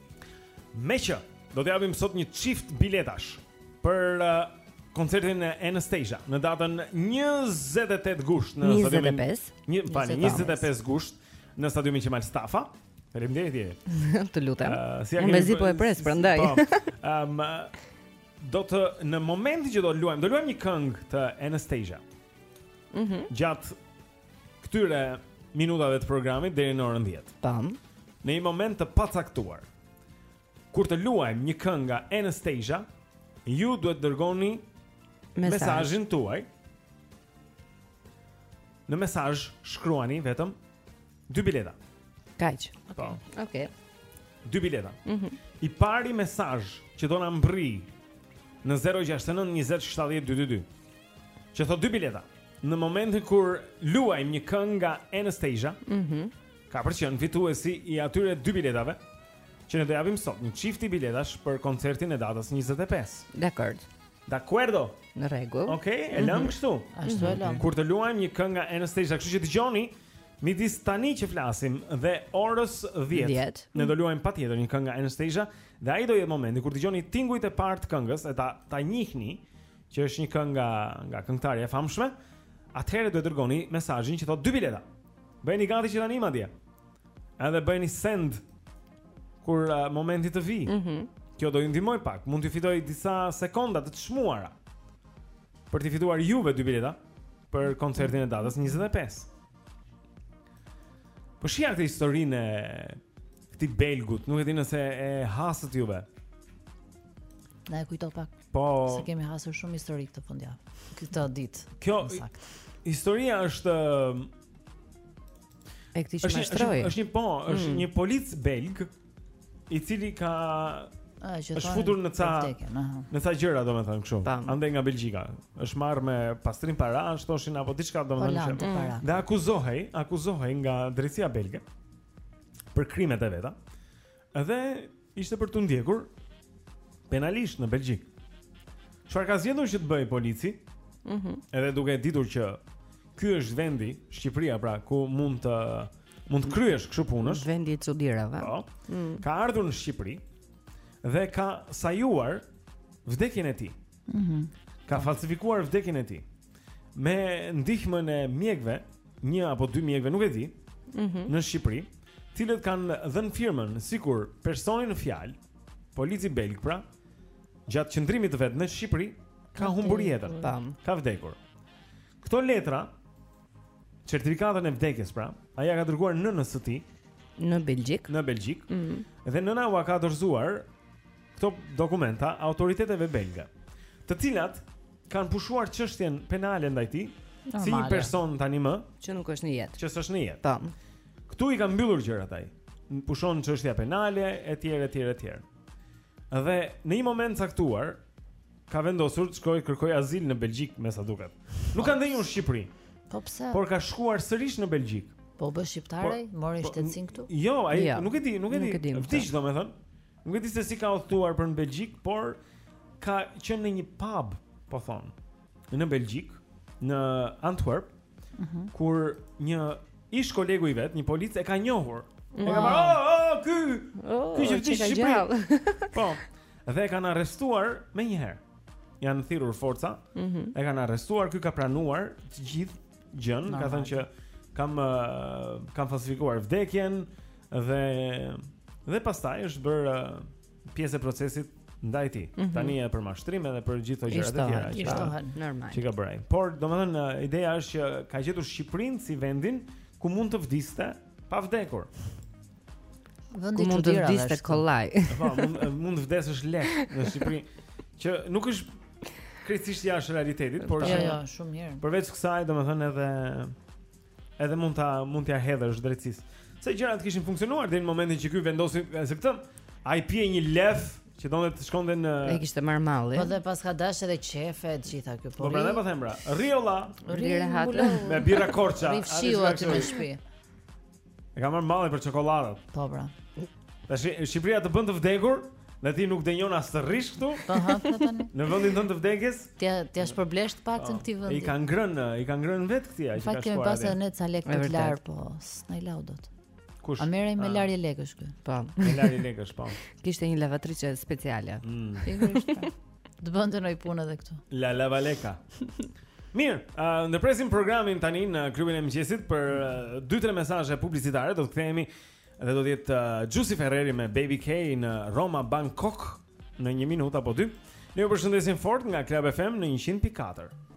Meqë do të japim sot një çift biletash për uh, koncertin e Anastasia në datën 28 gusht në stadiumin 25. Një, falni, 25 gusht në stadiumin Qemal Stafa. Faleminderit Jeta. Të lutem. Uh, si ja Unë kemi- mezi po e pres, prandaj. Po. Ëm do të në momentin që do luajmë, do luajmë një këngë të Anastasia. Mhm. Gjatë Këtyre minutave të programit deri në orën 10. Tamam. Në një moment të pacaktuar. Kur të luajmë një këngë nga Anastasia, ju duhet të dërgoni mesazhin tuaj. Në mesazh shkruani vetëm dy bileta. Kaq. Po. Okej. Okay. Dy bileta. Mhm. Mm I pari mesazh që do na mbrrijë në 069 20 70 222. Që thotë dy bileta. Në momentin kur luajmë një këngë nga Anastasia, mm -hmm. ka për të qenë fituesi i atyre dy biletave, që ne do japim sot, një çifti biletash për koncertin e datës 25. Dakord. Dakuerdo. Në rregull. Okej, okay, e lëmë mm -hmm. kështu. Ashtu e lëmë. Kur të luajmë një këngë nga Anastasia, kështu që dëgjoni, midis tani që flasim dhe orës 10, 10. ne do luajmë patjetër një këngë nga Anastasia, dhe ai do jetë momenti, kur të dëgjoni tingujt e parë të këngës, e ta, ta njihni, që është një këngë nga nga këngëtarja e famshme, atëherë do të dërgoni mesazhin që thotë dy bileta. Bëjeni gati që tani madje. Edhe bëjeni send kur uh, momenti të vijë. Mhm. Mm Kjo do ju ndihmojë pak, mund t'ju fitojë disa sekonda të çmuara. Për t'i fituar juve dy bileta për koncertin e datës 25. Po shihja këtë historinë e këtij belgut, nuk e di nëse e hasët juve. Na e kujto pak. Po. Se kemi hasur shumë histori këtë fundjavë. Këto ditë. Kjo historia është e këtij që mashtroi. Është një po, është mm. një polic belg i cili ka A, që është futur në ca në ca gjëra domethënë kështu. Andej nga Belgjika. Është marrë me pastrim parash, thoshin apo diçka domethënë. Mm. Dhe akuzohej, akuzohej nga drejtësia belge për krimet e veta. Dhe ishte për t'u ndjekur penalisht në Belgjik. Çfarë ka zgjedhur që të bëjë polici? Mhm. Mm edhe duke e ditur që ky është vendi, Shqipëria pra, ku mund të mund të kryesh kësi punësh. Vendi i çudirave. Po. Mm. Ka ardhur në Shqipëri dhe ka sajuar vdekjen e tij. Mhm. Mm ka falsifikuar vdekjen e tij. Me ndihmën e mjekëve, një apo dy mjekëve, nuk e di, mm -hmm. në Shqipëri, cilët kanë dhënë firmën sikur personi në fjalë, polici belg pra, gjatë qëndrimit të vet në Shqipëri ka humbur jetën, ka vdekur. Këto letra, certifikatën e vdekjes pra, ia ka dërguar nënës së tij në Belgjik. Në Belgjik. Mm -hmm. Dhe nëna ua ka dorëzuar këto dokumenta autoriteteve belge, të cilat kanë pushuar çështjen penale ndaj tij si një person tani më që nuk është në jetë. Që s'është në jetë. Tam. Ktu i ka mbyllur gjërat ai. Pushon çështja penale etj etj etj. Dhe në një moment caktuar ka vendosur të shkojë kërkojë azil në Belgjik, me sa duket. Nuk ka ndenjur në Shqipëri. Po pse? Por ka shkuar sërish në Belgjik. Po u bë shqiptar, mori po, shtetësin këtu? Jo, ai jo. nuk e di, nuk e di. Vdiq domethën. Nuk e di se si ka udhëtuar për në Belgjik, por ka qenë në një pub, po thonë. Në Belgjik, në Antwerp, uh mhm. -huh. kur një ish kolegu i vet, një polic e ka njohur. Wow. E ka parë, oh, oh, ky, oh, ky që vdiq Shqipëri. po, dhe e kanë arrestuar menjëherë. Janë thirrur forca, mm -hmm. e kanë arrestuar, ky ka pranuar të gjithë gjënë, ka thënë që kam uh, kam falsifikuar vdekjen dhe dhe pastaj është bërë uh, pjesë e procesit ndaj tij. Mm -hmm. Tani edhe për mashtrim edhe për gjithë ato gjëra të tjera. I shtohen normal. Që i ka bërë. Por domethënë uh, ideja është që ka gjetur Shqipërinë si vendin ku mund të vdiste pa vdekur. Vendi mund të vdiste kollaj. Po, mund të vdesësh lehtë në Shqipëri. Që nuk është krejtësisht jashtë realitetit, por jo, jo, shumë mirë. Përveç kësaj, domethënë edhe edhe mund ta mund t'ia hedhësh drejtësisë. Se gjërat kishin funksionuar deri në momentin që ky vendosi se i tekej të pijë një Leffe që donte të shkonte në E kishte marr malli. Po dhe paska dash edhe qejfet të gjitha këtu po. Po prandaj po them pra, rri o lal, rri rehat me birra Korça, rri fshihu aty në shtëpi. E ka marrë malli për çokollatat. Po pra. Tash Shqipëria të bën të vdekur dhe ti nuk denjon as të rrish këtu. Po ha tani. Në vendin tënd të vdekjes? Ti t'ia shpërblesh të paktën po, këtij vendi. I ka ngrënë, i ka ngrënë vet këta ai që ka shkuar. Fakt kemi pasur ne ca lekë të larë, po s'na i lau dot. Kush? A merrej me ah. larje lekësh ky? Po. Me larje lekësh, po. Kishte një lavatriçe speciale. Mm. Pikërisht. Të bënte noi punë edhe këtu La lava leka Mirë, uh, ndërpresim programin tani në klubin e mëngjesit Për 2-3 uh, mesazhe publicitare Do të kthehemi dhe do të jetë uh, Giusy Ferreri me Baby K në Roma Bangkok Në një minut apo dy Ne ju përshëndesim fort nga Club FM në 100.4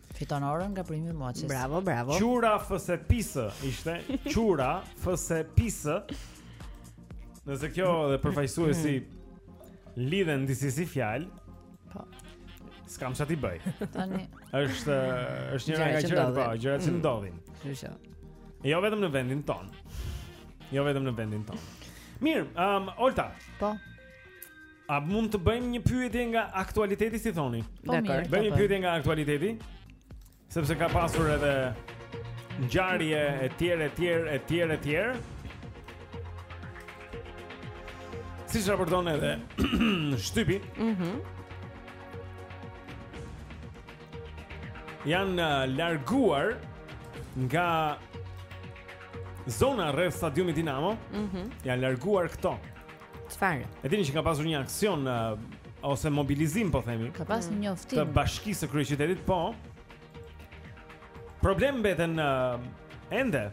Fiton orën nga primi moçës. Bravo, bravo. Ky përfaqësuesi ishte. Ky përfaqësuesi. Nëse kjo dhe përfaqësuesi si mm. lidhen disi si fjalë. Po. S'kam ça t'i bëj. Tani është është një nga gjërat e bëj, gjërat që mm. ndodhin. Kështu Jo vetëm në vendin tonë. Jo vetëm në vendin tonë. Mirë, um, Olta. Po. A mund të bëjmë një pyetje nga aktualiteti si thoni? Po mirë. Bëjmë një pyetje nga aktualiteti. Sepse ka pasur edhe ngjarje e tjera e tjera e tjera e tjera. Siç raporton edhe shtypi mm -hmm. Janë uh, larguar nga zona rreth stadiumit Dinamo mm -hmm. Janë larguar këto Çfarë? E dini që ka pasur një aksion uh ose mobilizim po themi. Ka pasur një njoftim. Të bashkisë së kryeqytetit, po. Problem mbeten uh ende.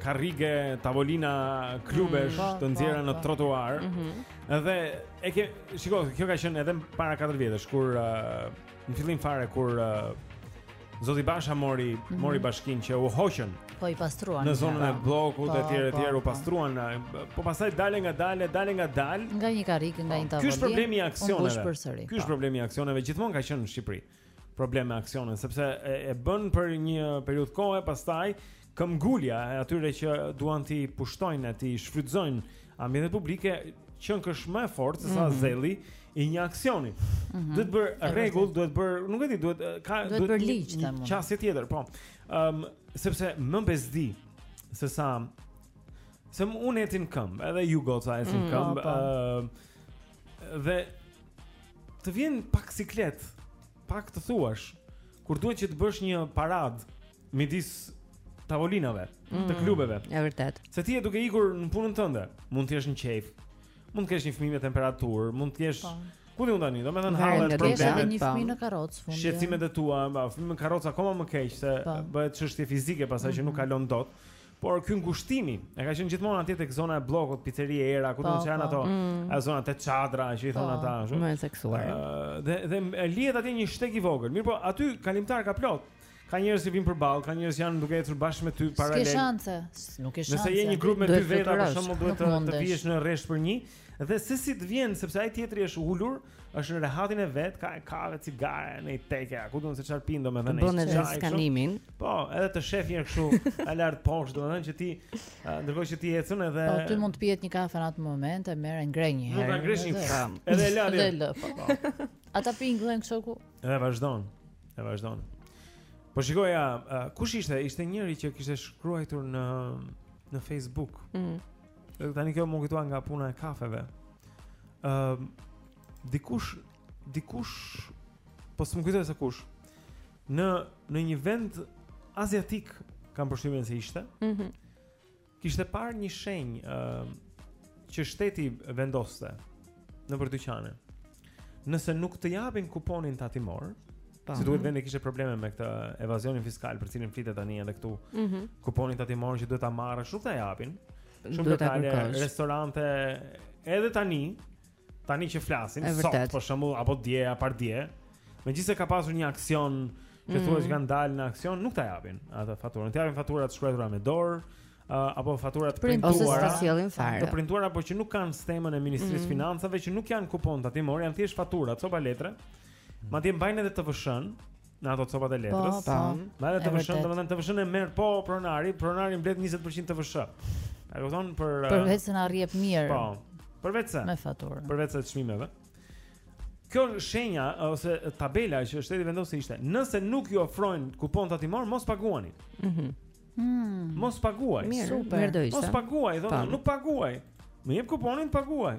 Karrige, tavolina, klubesh mm, po, të nxjerra po, në po. trotuar. Ëh. Mm -hmm. Dhe e ke, shiko, kjo ka qenë edhe para 4 vjetësh kur uh, në fillim fare kur uh, Zoti Basha mori mm -hmm. mori bashkinë që u hoqën. Po i pastruan. Në zonën e bllokut po, etj etj po, u po. pastruan. Po pastaj dalëngadalë, dalëngadalë. Nga një karrige, nga një tavolinë. Ky është problemi i aksioneve. Ky është problemi i aksioneve. Gjithmonë ka qenë në Shqipëri problem me aksionin, sepse e, e bën për një periudhë kohe, pastaj këmbgulja e atyre që duan t'i pushtojnë, t'i shfrytëzojnë ambientet publike, qenkësh më e fortë se sa mm -hmm. zelli i një aksioni. Mm -hmm. Duhet bërë rregull, duhet bërë, nuk e di, duhet ka duhet, duhet bërë ligj tamam. S'ka ç'është tjetër, po. Ëm um, sepse më bezdis sa se më unë eci në këmbë, edhe ju goca ecni mm, këmbë, po, po. ëm uh, dhe të vjen pak siklet, pak të thuash kur duhet që të bësh një paradë midis tavolinave mm, të klubeve. Është e vërtetë. Se ti je duke ikur në punën tënde, mund të jesh në qejf. Mund të kesh një fëmijë me temperaturë, mund të kesh po. Ku di unë tani, domethënë hallet, problemet. Ka një fëmijë në karrocë fundi. Shqetësimet e tua, ba, fëmijë në karrocë akoma më keq se po. bëhet çështje fizike pastaj që nuk mhm. kalon dot. Por ky ngushtimi, e ka qenë gjithmonë atje tek zona e bllokut, piceri Era, kudo po, të janë po. ato, mm. ato zona te çadrat, që i thonë ata ashtu. Më e theksuar. Dhe dhe lihet atje një shteg i vogël. Mirpo aty kalimtarë ka plot. Ka njerëz që vijnë përballë, ka njerëz që janë duke ecur bashkë me ty paralel. S'ke shanse. Nuk ke shanse. Nëse je një grup me dy veta për shembull duhet të të vihesh në rresht për një dhe se si të vjen sepse ai tjetri është ulur, është në rehatin e vet, ka kafe, cigare, një teke, ku di unë çfarë pi domethënë. Bën edhe skanimin. Po, edhe të shef një kështu nga lart poshtë domethënë që ti ndërkohë që ti ecën edhe Po ti mund të pihet një kafe në atë moment e merr ngre një herë. Nuk ngresh një kafe. Edhe e lart. Po. Ata pinë ngre kështu ku Edhe vazhdon. Edhe vazhdon. Po shikoja, uh, kush ishte? Ishte njëri që kishte shkruar në në Facebook. Mhm. Mm Tani kjo m'u kujtua nga puna e kafeve. Ëm uh, dikush dikush po s'më kujtohet se kush. Në në një vend aziatik kam përshtypjen se ishte. Mhm. Mm Kishte parë një shenjë ë uh, që shteti vendoste nëpër dyqane. Nëse nuk të japin kuponin tatimor, Po, si duket vendi kishte probleme me këtë evazionin fiskal për cilin flitet tani edhe këtu. Mm -hmm. Kuponin tatimor që duhet ta marrësh, nuk ta japin. Shumë restorante edhe tani Tani që flasim sot, për shembull, apo dje apo pardje, megjithëse ka pasur një aksion që mm. thuhet që kanë dalë në aksion, nuk ta japin atë faturën. Të japin fatura të shkruara me dorë, uh, apo fatura të printuara. Ose s'ta sjellin fare. Të printuara por që nuk kanë stemën e Ministrisë mm. Financave që nuk janë kupon tatimor, janë thjesht fatura, copa letre. Mm. Madje mbajnë edhe TVSH-në, Në ato copat e letrës. Po, po. Madje TVSH-në, domethënë TVSH-në e merr po pronari, pronari mbledh 20% TVSH. A e kupton për uh, Përveç se na rrjep mirë. Po. Përveç se. Me faturën. Përveç çmimeve. Kjo shenja ose tabela që shteti vendoste ishte, nëse nuk ju ofrojnë kupon tatimor, mos paguani. Mhm. Mm hmm. Mos paguaj. Mirë, super. Mirë do ishte. Mos paguaj, thonë, po. nuk paguaj. Më jep kuponin, paguaj.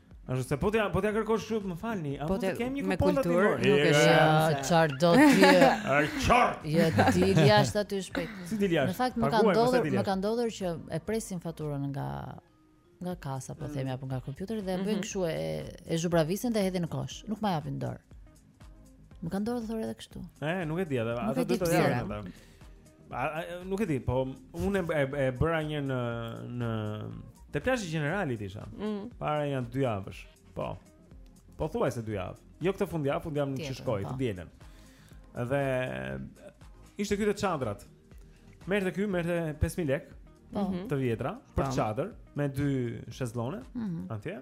Është se po t'ja po t'ja kërkosh shumë, më falni, a po mund të kem një kupon tatimor? Nuk e di çfarë do ti. Ai çor. Ja dil jashtë aty shpejt. Si dil jashtë? Në fakt më ka ndodhur, më ka ndodhur që e presin faturën nga nga kasa, po mm. themi apo nga kompjuteri dhe e bëjnë mhm. kështu e e zhubravisin dhe e hedhin në kosh. Nuk ma japin në dorë. Më ka ndodhur edhe kështu. E, nuk e di atë, atë do të thotë atë. A, a, nuk e di, po unë e, e bëra një në në te plazhi i Gjeneralit isha. Mm. Para nja dy javësh. Po. Po pothuajse dy javë. Jo këtë fundjavë, fundjavën që shkoi, po. të dielën. Dhe ishte ky te çadrat. Merrte ky, merrte 5000 lekë. Po. Mhm. Të vjetra për çadër me dy shezllone mm -hmm. atje.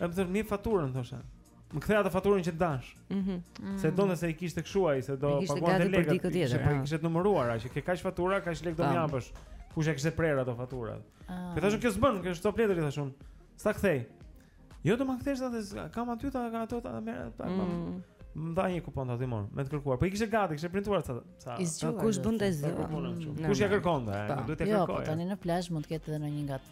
E më thërret, mirë faturën, thoshte. Ma kthe atë faturën që të dhashë. Mm -hmm. Se donte se i kishte kështu ai, se do paguante lekët. Kishte gati për dikë tjetër. numëruara, që ke kaq fatura, kaq lekë do më japësh. Kështu i kishte prerë ato faturat. Ah. I thashë kjo s'bën, kjo është copë letër, i thashë unë. S'ta kthej. Jo do ma kthesh atë, kam aty, ta ka ato, ta merr, ta merr. Mm. Më dha një kupon tatimor, me të kërkuar. Po i kishte gati, kishte printuar, sa të... I zgjuar, kush bënte zë. Kush ia kërkonte, duhet e kërkoj. Jo, po tani në plazh mund të ketë dhe ndonjë nga të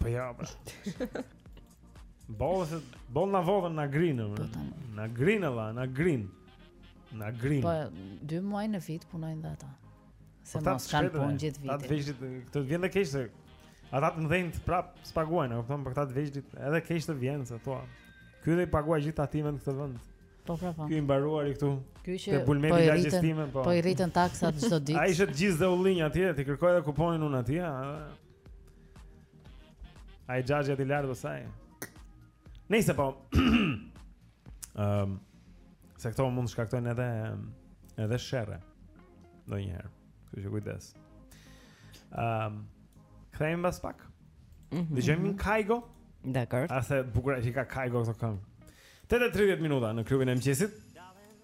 Po ja. Po. Boll se boll na vodhën na grinë. Po, na grinë valla, na grinë. Na grinë. Po dy muaj në vit punojnë dhe ata. Se po mos kanë punë gjithë vitin. Ata të vegjlit të vjen dhe keq se ata të mëdhenj prapë s'paguajnë, kupton, për këta të vegjlit edhe keq të vjen se thua. Ky dhe i paguaj gjithë tatimet në këtë vend. Po pra po. Ky i mbaruar i këtu. Ky që po i rritën, po. Po i rritën taksat çdo ditë. Ai është gjithë dhe ullinj atje, t'i kërkoj edhe kuponin unë atje, Ai jazz jati lart pastaj. Nejse po. Ehm, um, se këto mund të shkaktojnë edhe edhe sherre. Ndonjëherë. Kështu që kujdes. Ehm, um, kthehemi pas pak. Mm -hmm. Dëgjojmë një Kygo. Dakord. A sa të bukura që i ka Kygo këto këngë. 8:30 minuta në klubin e mëngjesit.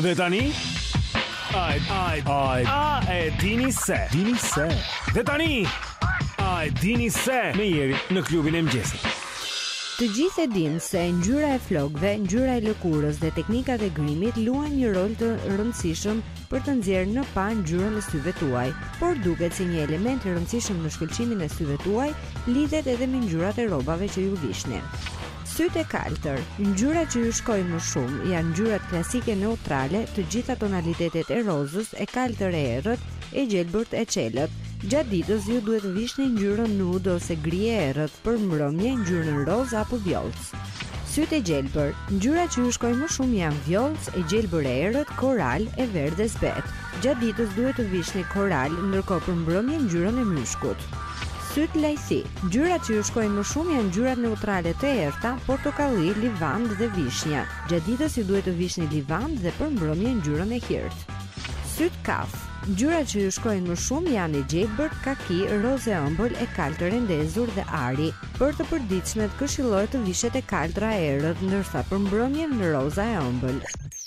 Dhe tani Ai ai ai a e dini se dini se Dhe tani A e dini se me Jerin në klubin e mëngjesit Të gjithë e dinë se ngjyra e flokëve, ngjyra e lëkurës dhe teknikat e grimit luajnë një rol të rëndësishëm për të nxjerrë në pah ngjyrën e syve tuaj. Por duket se një element i rëndësishëm në shkëlqimin e syve tuaj lidhet edhe me ngjyrat e rrobave që ju vishni. Sytë e kaltër, ngjyrat që ju shkojnë më shumë, janë ngjyrat klasike neutrale, të gjitha tonalitetet e rozës, e kaltër e errët, e gjelbërt e çelët. Gjatë ditës ju duhet të vishni ngjyrën nude ose gri e errët, për mbrëmje ngjyrën rozë apo vjollcë. Sytë e gjelbër, ngjyrat që ju shkojnë më shumë janë vjollcë, e gjelbër e errët, koral e verdhë e zbehtë. Gjatë ditës duhet të vishni koral, ndërkohë për mbrëmje ngjyrën e myshkut. Sytë lajthi. Ngjyrat që ju shkojnë më shumë janë ngjyrat neutrale të errta, portokalli, livandë dhe vishnja. Gjatë ditës ju duhet të vishni livandë dhe për mbrëmje ngjyrën e hirtë. Sytë kaf. Ngjyrat që ju shkojnë më shumë janë e gjelbërt, kaki, rozë e ëmbël, e kaltër e ndezur dhe ari. Për të përditshme këshillohet të vishet e kaltra e errët, ndërsa për mbrëmjen roza e ëmbël.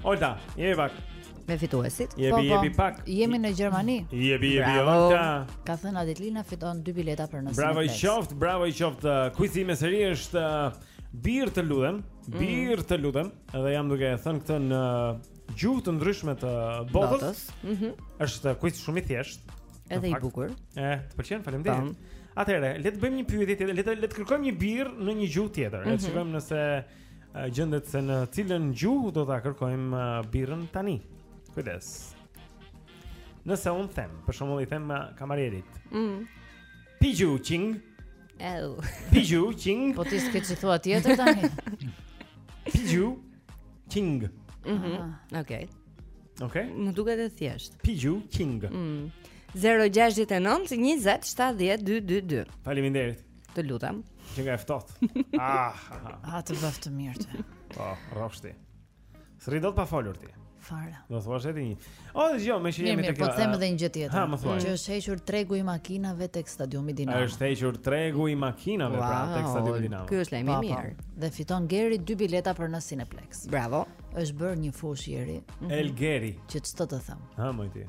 Olta, jemi pak me fituesit. Jemi, po, po, jemi pak. Jemi në Gjermani. Jemi, jemi, Olta. Ka thënë Adelina fiton dy bileta për në Bravo i qoftë, bravo i qoftë. Uh, Kuizi me Serin është uh, birrë të lutem, mm. birrë të lutem, edhe jam duke e thënë këtë në gjuhë të ndryshme të botës. Mhm. Është kuiz shumë i thjeshtë. Edhe i bukur. E, të pëlqen, faleminderit. Atëherë, le të bëjmë një pyetje tjetër, le të le të kërkojmë një birrë në një gjuhë tjetër. Le të mhm. shikojmë nëse Gjendet se në cilën gjuhë do ta kërkojmë birrën tani. Kujdes. Nëse unë them, për shembull i them kamarierit. Mm. Piju Ching. Oh. Piju Ching. Po ti s'ke ç'thua tjetër tani? Piju Ching. Mhm. Mm ah. Okej. Okay. Okej. Okay. Më duket e thjeshtë. Piju Ching. Mm. 069 20 70 222. Faleminderit. Të lutem. Që nga e ftohtë. Ah, ah, ah. të bëftë mirë ti. Po, rrofsh ti. Sri do të pa folur ti. Fare. Do thua se ti. O, jo, më shihni me të këtë. Po them edhe një gjë tjetër. Ha, më thuaj. Që është hequr tregu i makinave tek stadiumi Dinamo. Është hequr tregu i makinave pra tek stadiumi Dinamo. Ky është lajm i mirë. Dhe fiton Geri dy bileta për në Cineplex. Bravo. Është bërë një fushë e re. El Geri. Që ç'të të them. Ha, më ti.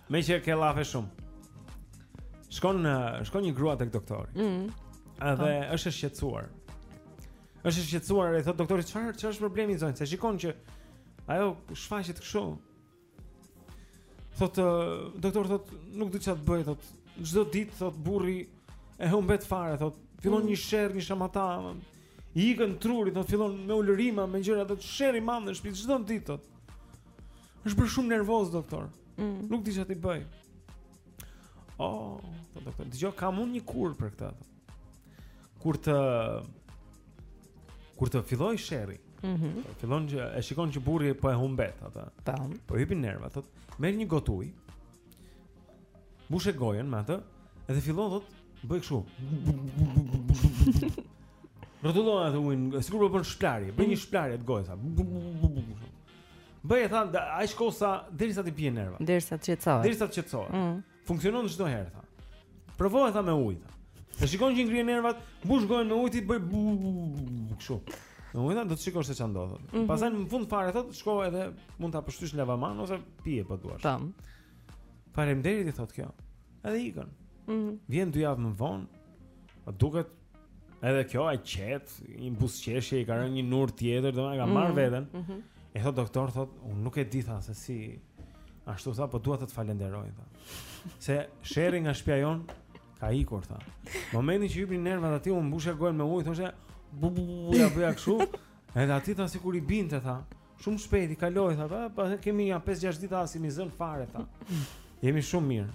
Me që ke lafe shumë. Shkon shkon një grua tek doktori. Ëh. Mm. Edhe po. është e shqetësuar. Është e shqetësuar e thotë doktori çfarë ç'është problemi zonjë? Se shikon që ajo shfaqet kështu. Thotë doktor thotë nuk di ça të bëj thotë. Çdo ditë thotë burri e humbet fare thotë. Fillon mm. një sherr, një shamatë. I ikën truri, thotë fillon me ulërima, me gjëra thotë sherr i madh në shtëpi çdo ditë thotë. Është bërë shumë nervoz doktor. Mm. Nuk di ça të bëj. Oh, thotë doktori, dëgjo kam unë një kurë për këtë. Kur të kur të fillojë sherri. Mhm. Mm fillon që e shikon që burri po e humbet atë. Po. Po i hypin nervat, thotë, merr një gotë ujë. Mbushe gojën me atë, edhe fillo thotë, bëj kështu. Rrotullo atë ujin, sikur po bën shplarje, bëj një shplarje të gojës. Bëje tha, ai shkosa sa derisa t'i bien nervat. Derisa të qetësohet. Derisa të qetësohet. Mm. Funksionon çdo herë tha. Provoje tha me ujë. E shikon që ngrihen nervat, mbush gojën me ujë ti bëj kështu. Në ujë do të shikosh se ça ndodh. Mm -hmm. Pastaj në fund fare thotë, shko edhe mund ta pështysh në lavaman ose pije po të duash. Tam. Faleminderit i thotë kjo. Edhe ikën. Mm -hmm. Vjen dy javë më vonë. Po duket Edhe kjo e qetë, e buzëqeshur i ka rënë një nur tjetër, domethënë ka marrë mm, veten. Mm -hmm. E thotë doktor thotë, unë nuk e di tha se si ashtu tha, po dua të të falenderoj tha. Se sherri nga shtëpia jonë ka ikur tha. Momentin që hipnin nervat atij unë mbushja gojën me ujë, thoshte bu bu bu ia bëja kështu. Edhe aty tha sikur i binte tha. Shumë shpejt i kaloi tha, pa kemi nja 5-6 ditë as jemi zënë fare tha. Jemi shumë mirë.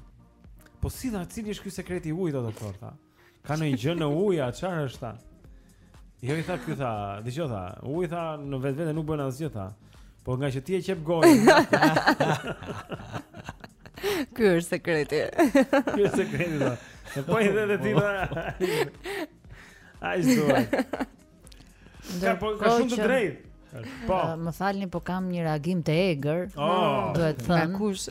Po si tha cili është ky sekreti i ujit doktor tha. Ka ndonjë gjë në ujë a çfarë është tha? Jo i tha ky tha, dëgjo tha, uji tha në vetvete nuk bën asgjë tha Po ngaqë ti e qep gojën Ky është sekreti Ky është sekreti tha E po edhe dhe ti tha A i Ka po ka shumë të drejtë. Po. Uh, më falni, po kam një reagim të egër. Oh, duhet thënë. Nga kush?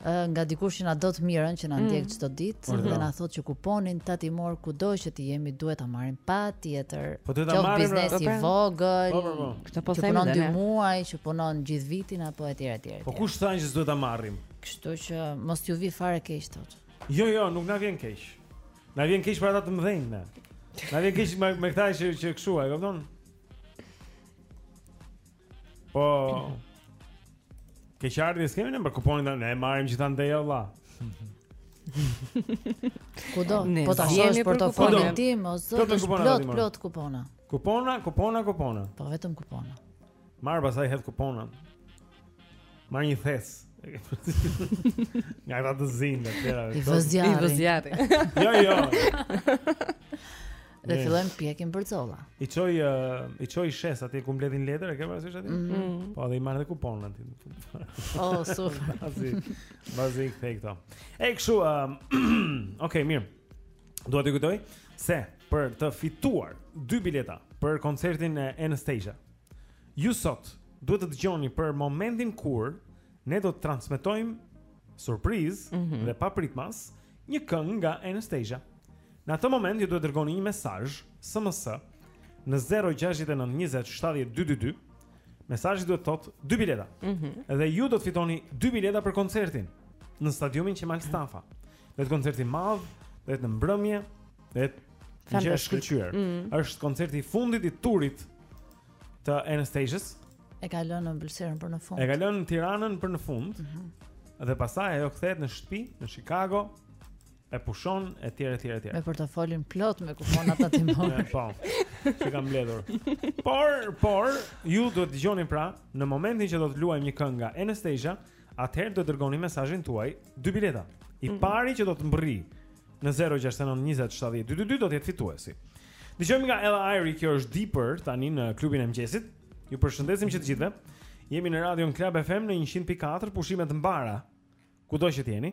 nga dikush që na do të mirën që na mm. ndjek çdo ditë dhe na thotë që kuponin tatimor kudo që të jeni duhet ta marrim patjetër. Po duhet ta marrim biznes i pra. vogël. Po, po, po. Këtë po them edhe. Që punon 2 muaj, që punon gjithë vitin apo etj etj. Po kush tha që s'duhet ta marrim? Kështu që mos ju vijë fare keq thotë. Jo, jo, nuk na vjen keq. Na vjen keq për ata të mëdhenj ne. Na vjen keq me, me këta që që kshu, e kupton? Po. Keqardhje s'kemi ne për kuponin, ne marrim gjithandej valla. Kudo, po ta shohësh portofolin tim, o zot, plot kupona. Kupona, kupona, kupona. Po vetëm kupona. Marr pastaj hedh kuponat. Marr një thes Nga këta të zinjtë dhe I vë zjarrin. I vë zjarrin. Jo, jo Dhe yes. fillojmë pjekim bërxolla. I çoj uh, i çoj i shes atje ku mbledhin letër, e ke parasysh aty? Mm -hmm. Po edhe i marr dhe kupon aty. oh, super. Azi. Bazi këto. E kshu, um, okay, mirë. Dua të kujtoj se për të fituar dy bileta për koncertin e Anastasia, ju sot duhet të dëgjoni për momentin kur ne do të transmetojmë surprizë mm -hmm. dhe papritmas një këngë nga Anastasia. Në atë moment ju duhet të dërgoni një mesazh SMS në 069 20 70 222. Mesazhi duhet të thotë dy bileta. Mm -hmm. Dhe ju do të fitoni dy bileta për koncertin në stadiumin Qemal Stafa. Do jetë koncert i madh, do jetë një mbrëmje, do jetë një gjë e shkëlqyer. Mm. është koncerti i fundit i turit të Anastasia's. E ka lënë ëmbëlsirën për në fund. E ka lënë Tiranën për në fund. Mm -hmm. Dhe pastaj ajo kthehet në shtëpi, në Chicago, e pushon e tjerë, e tjerë, e tjerë. Me portofolin plot me kuponat tatimorë. Po, që ka mbledhur. Por, por, ju do të dëgjoni pra, në momentin që do të luajmë një këngë nga Anastasia, Atëherë do dërgoni mesazhin tuaj dy bileta. I mm -hmm. pari që do të mbërri në 069 20 70 222 do të jetë fituesi. Dëgjojmë nga Ella Eyre, kjo është Deeper tani në klubin e mëngjesit. Ju përshëndesim që të gjithëve. Jemi në Radio Club FM në 100.4, pushime të mbara. Kudo që të jeni.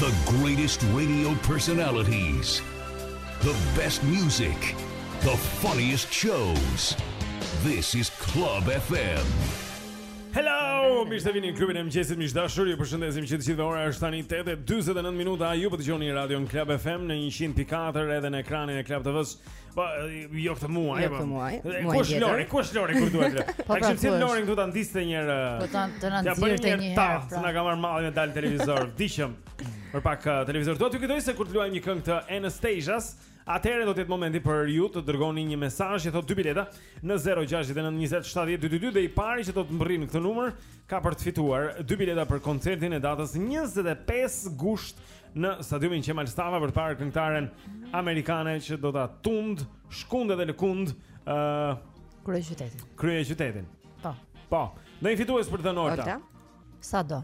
The greatest radio personalities. The best music. The funniest shows. This is Club FM. Hello, mirë se vini në klubin e mëngjesit miq të dashur. Ju përshëndesim që të gjithëve, ora është tani 8:49 minuta. Ju po dëgjoni Radio Club FM në 100.4 edhe në ekranin e Club TV-s Po, jo këtë muaj. Jo këtë muaj. Ku është Lori? Ku është Lori kur duhet? Po, pra, si Lori këtu ta ndiste një herë. Po ta të na nxirrte një herë. Pra. Na ka marr malli me dal televizor. U dogjëm. Për pak uh, televizor. Do t'ju kujtoj se kur të luajmë një këngë të Anastacias, atëherë do të jetë momenti për ju të dërgoni një mesazh që thotë dy bileta në 0692070222 dhe i pari që do të mbërrijë në këtë numër ka për të fituar dy bileta për koncertin e datës 25 gusht në stadiumin Qemal Stafa për të parë këngëtaren amerikane që do ta tundë shkundë edhe lëkundë ë uh, kryeqytetin. Kryeqytetin. Po. Po. Do i fitues për të Norta. Sa do?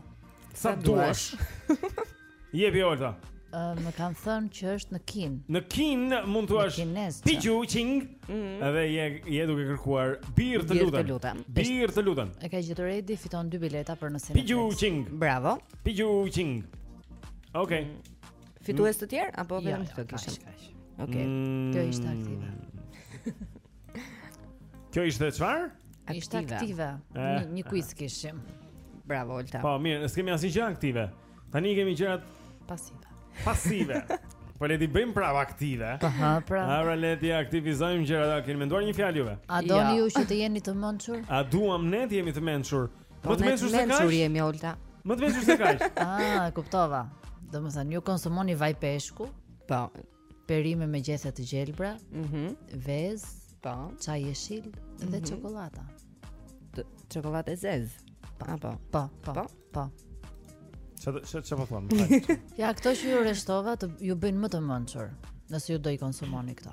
Sa duash? Jepi Olta. Uh, më kanë thënë që është në Kinë. Në Kinë mund të thuash Pichu Ching. Mm. Edhe je je duke kërkuar birrë të lutem. Birrë të lutem. Birrë të lutem. E ka gjetur Edi fiton dy bileta për në Cineplexx. Pichu Ching. Bravo. Pichu Ching. Okej. Mm. Fitues të tjerë apo jo, vetëm këtë kishim? Okej. Mm. Kjo ishte aktive. Kjo ishte çfarë? Ishte aktive. Eh. Një quiz kishim. Bravo Olta. Po, mirë, s'kemi asnjë gjë aktive. Tani kemi gjërat pasive. Pasive. Po le t'i bëjmë prapë aktive. Aha, pra. Ara le t'i aktivizojmë gjërat. A keni menduar një fjalë juve? A doni ju që të jeni të mençur? A duam ne të jemi të mençur? Po, më të mençur se kaq. Ne jemi Olta. Më të mençur se kaq. Ah, kuptova. Domethënë ju konsumoni vaj peshku? Po. Perime me gjethe të gjelbra? Mhm. Mm Vezë? Po. Çaj jeshil mm -hmm. dhe mhm. çokoladë. Çokoladë e zezë. Po. Ah, po. Po, po. Po. po. Çfarë çfarë po thon? Ja, këto që ju rreshtova ju bëjnë më të mençur, nëse ju do i konsumoni këto.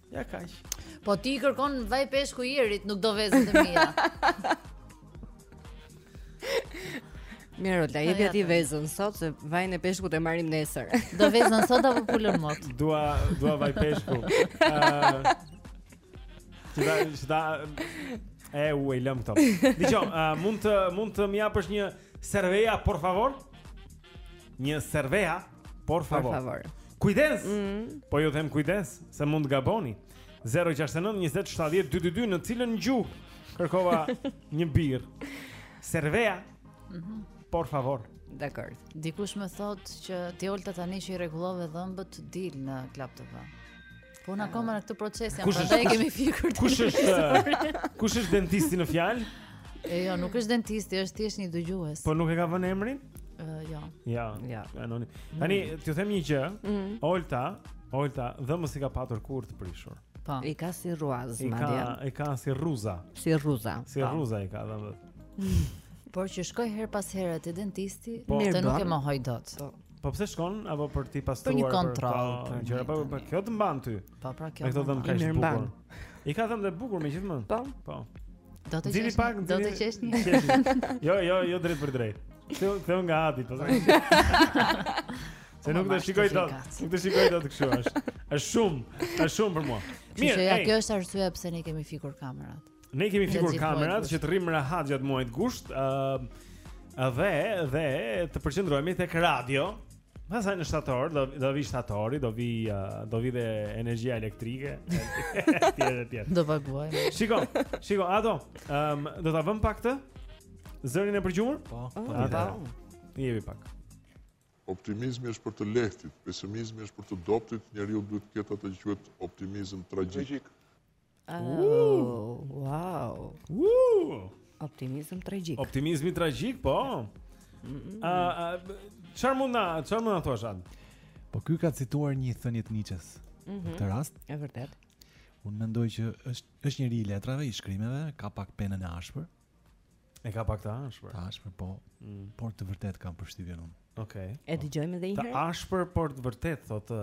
Ja kaq. Po të kërkon vaj peshku njeriu, nuk do vezët e mia. Mirë, ja jepja ti vezën sot se vajin e peshkut e marrim nesër. Do vezën sot apo pulën mot? Dua, dua vaj peshku. T'i dha, t'i dha. E u e lëm këto. Dijon, uh, mund të mund të më japësh një cerveja, por favor? Një cerveja? Por favor. Por favor. Kujdes. Mm -hmm. Po ju them kujdes se mund të gaboni. 069 20 70 222 në cilën gjuhë kërkova një birrë. Cerveja. Mhm. Mm por favor. Dakord. Dikush më thotë që ti Olta tani që i rregullove dhëmbët dil në Club TV. Po akoma në këtë proces jam, prandaj e kemi fikur. Kush është? Kush është dentisti në fjalë? E jo, nuk është dentisti, është thjesht një dëgjues. Po nuk e ka vënë emrin? Ëh, jo. Ja. Ja. Anonim. Tani, mm. t'ju them një gjë. Mm. Olta, Olta, dhëmbët s'i ka patur kurrë të prishur. Po. I ka si rruaza, madje. I ka, i ka si rruaza. Si rruaza. Si po. rruaza i ka dhëmbët. Por që shkoj herë pas herë te dentisti, po, nuk e mohoj dot. Po. Po pse shkon apo për t'i pastruar për një kontroll po, për gjëra po, po kjo të mban ty. Po pra kjo. Me këto dhëmb kaq të bukur. I ka dhëmbët e bukur me gjithmonë. Po. Po. Do të qesh. Do të qesh një. Jo, jo, jo drejtpërdrejt. Kjo kjo nga Adi, po. Se nuk të shikoj dot. Nuk të shikoj dot kështu është. Është shumë, është shumë për mua. Mirë, ja, kjo është arsyeja pse ne kemi fikur kamerat. Ne kemi fikur kamerat që të rrim rahat gjatë muajit gusht, ë uh, dhe dhe të përqendrohemi tek radio. Pastaj në shtator do do vi shtatori, do vi uh, do vi dhe energjia elektrike. E tjerë e tjerë. Do paguajmë. Shiko, shiko ato. Ëm um, do ta vëmë pak këtë zërin e përgjumur? Po, po. po. Ata. Jepi pak. Optimizmi është për të lehtët, pesimizmi është për të dobëtit, njeriu duhet të ketë atë që quhet optimizëm tragjik. Oh, wow. Woo! Optimizëm tragjik. Optimizmi tragjik, po. A çfarë mund na, çfarë mund na thuash Adi? Po ky ka cituar një thënie të Nietzsche-s. Mm -hmm. Në këtë rast. E vërtetë. Unë mendoj që është është njeri i letrave, i shkrimeve, ka pak penën e ashpër. E ka pak të ashpër. Të ashpër po, mm. por të vërtetë kam përshtypjen unë. Okej. Okay. E dëgjojmë edhe një herë. Të ashpër por të vërtetë thotë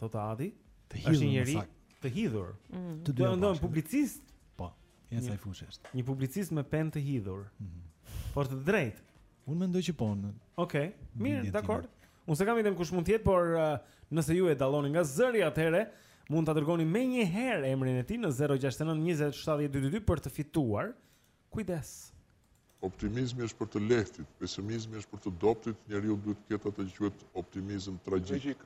thotë Adi. Të hidhur. Është një njeri të hidhur. Mm. Të dy janë publicistë. Po. Ja sa i fushë është. Një publicist me penë të hidhur. Mm -hmm. Por të drejtë. Unë mendoj që po. Në... Okej. Okay. Mirë, dakord. Unë s'e kam idenë kush mund të jetë, por uh, nëse ju e dalloni nga zëri atëherë, mund ta dërgoni menjëherë emrin e tij në 069 20 70 222 për të fituar. Kujdes. Optimizmi është për të lehtët, pesimizmi është për të dobëtit, njeriu duhet të ketë atë që quhet optimizëm tragjik.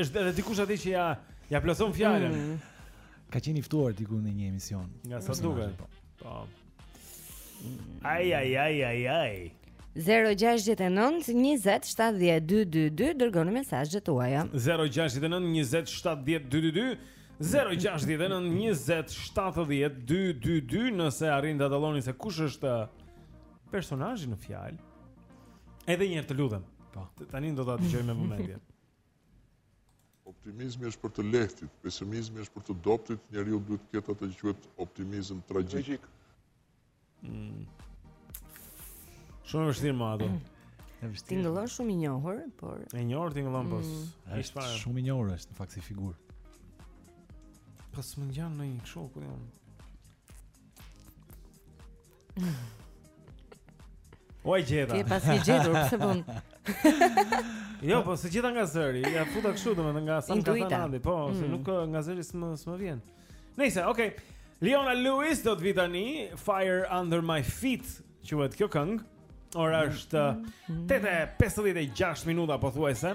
Është edhe dikush aty që ia ia plotëson fjalën. Mm. Ka qenë i ftuar diku në një emision. Nga sa duket. Po. po. Ai ai ai ai ai. 069 20 70 222 Dërgoni mesazhet tuaja 069 20 70 222 069 20 70 222 Nëse arrini ta dalloni se kush është Personazhi në fjalë. Edhe një herë të lutem. Po. Tani do ta dëgjoj me vëmendje. Optimizmi është për të lehtët, pesimizmi është për të dobëtit, njeriu duhet të ketë atë që quhet optimizëm tragjik. Mm. Shumë e vështirë më ato. E vështirë. Tingëllon shumë i njohur, por E njohur tingëllon po. Mm. Është shumë i njohur është në fakt si figurë. Po s'më ngjan në një show ku jam. O e gjeta. Ti e paske gjetur, pse po? Jo, po s'e gjeta nga zëri, ja futa kështu domethënë nga sa më ka thënë Andi, po, mm. se nuk eh, nga zëri s'më s'më vjen. Nejse, okay. Leona Lewis do të vi tani Fire Under My Feet, quhet kjo këngë. Ora është 8:56 mm. eh, minuta pothuajse.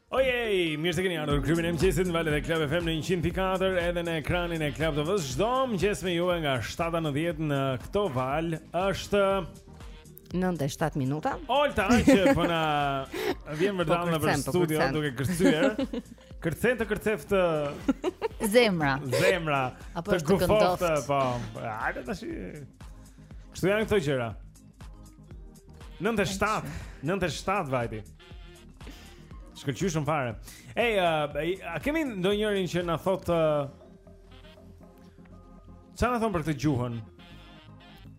Ojej, mirë se keni ardhur në klubin e mëngjesit në valët e Club FM në 100.4 edhe në ekranin e Club TV-së. Çdo mëngjes me ju nga 7 në 10 në këto val është 9 e 7 minuta. Olta që po na vjen vërdallë po nëpër studio duke kërcyer. Kërcen të kërceft zemra. Zemra. Apo të gufoftë, po. Hajde tash. Kështu janë këto gjëra. 9 e 7, 9 e 7 vajti. Shkëlqyshëm fare. Ej, uh, a kemi ndonjërin që na thot uh, Ça na thon për këtë gjuhën?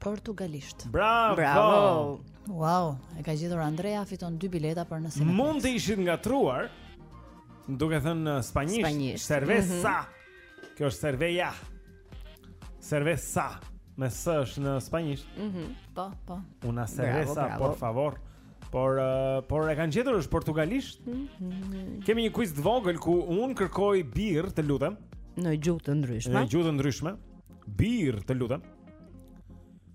Portugalisht. Bravo. Bravo. Wow, e ka gjetur Andrea fiton dy bileta për në. Mund të ishit ngatërruar duke thënë uh, spanjisht, spanjisht. cerveza. Mm -hmm. Kjo është cerveja. Cerveza me s është në spanjisht. Mhm. Mm po, po. Una cerveza, bravo, bravo. por favor. Por uh, por e kanë gjetur është portugalisht. Mm -hmm. Kemi një quiz të vogël ku un kërkoj birr, të lutem. Në gjuhë të ndryshme. Në gjuhë të ndryshme. Birr, të lutem.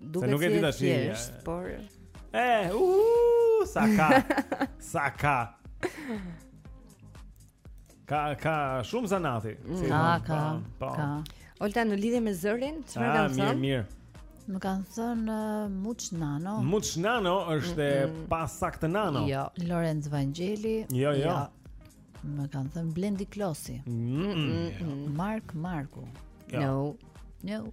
Duket se nuk e di tash thjesht, por Eh, u, uh, sa ka. sa ka. Ka ka shumë zanati. Mm, ka, ka. Po, po. Ka. Olta në lidhje me zërin, çfarë kanë thënë? Ah, mirë, mirë. Më kanë thënë uh, Muç Nano. Muç Nano është mm -mm. e pasaktë Nano. Jo, Lorenc Vangjeli. Jo, jo. Ja. Jo. Më kanë thënë Blendi Klosi. Mm -mm. Mark Marku. Jo. No. No.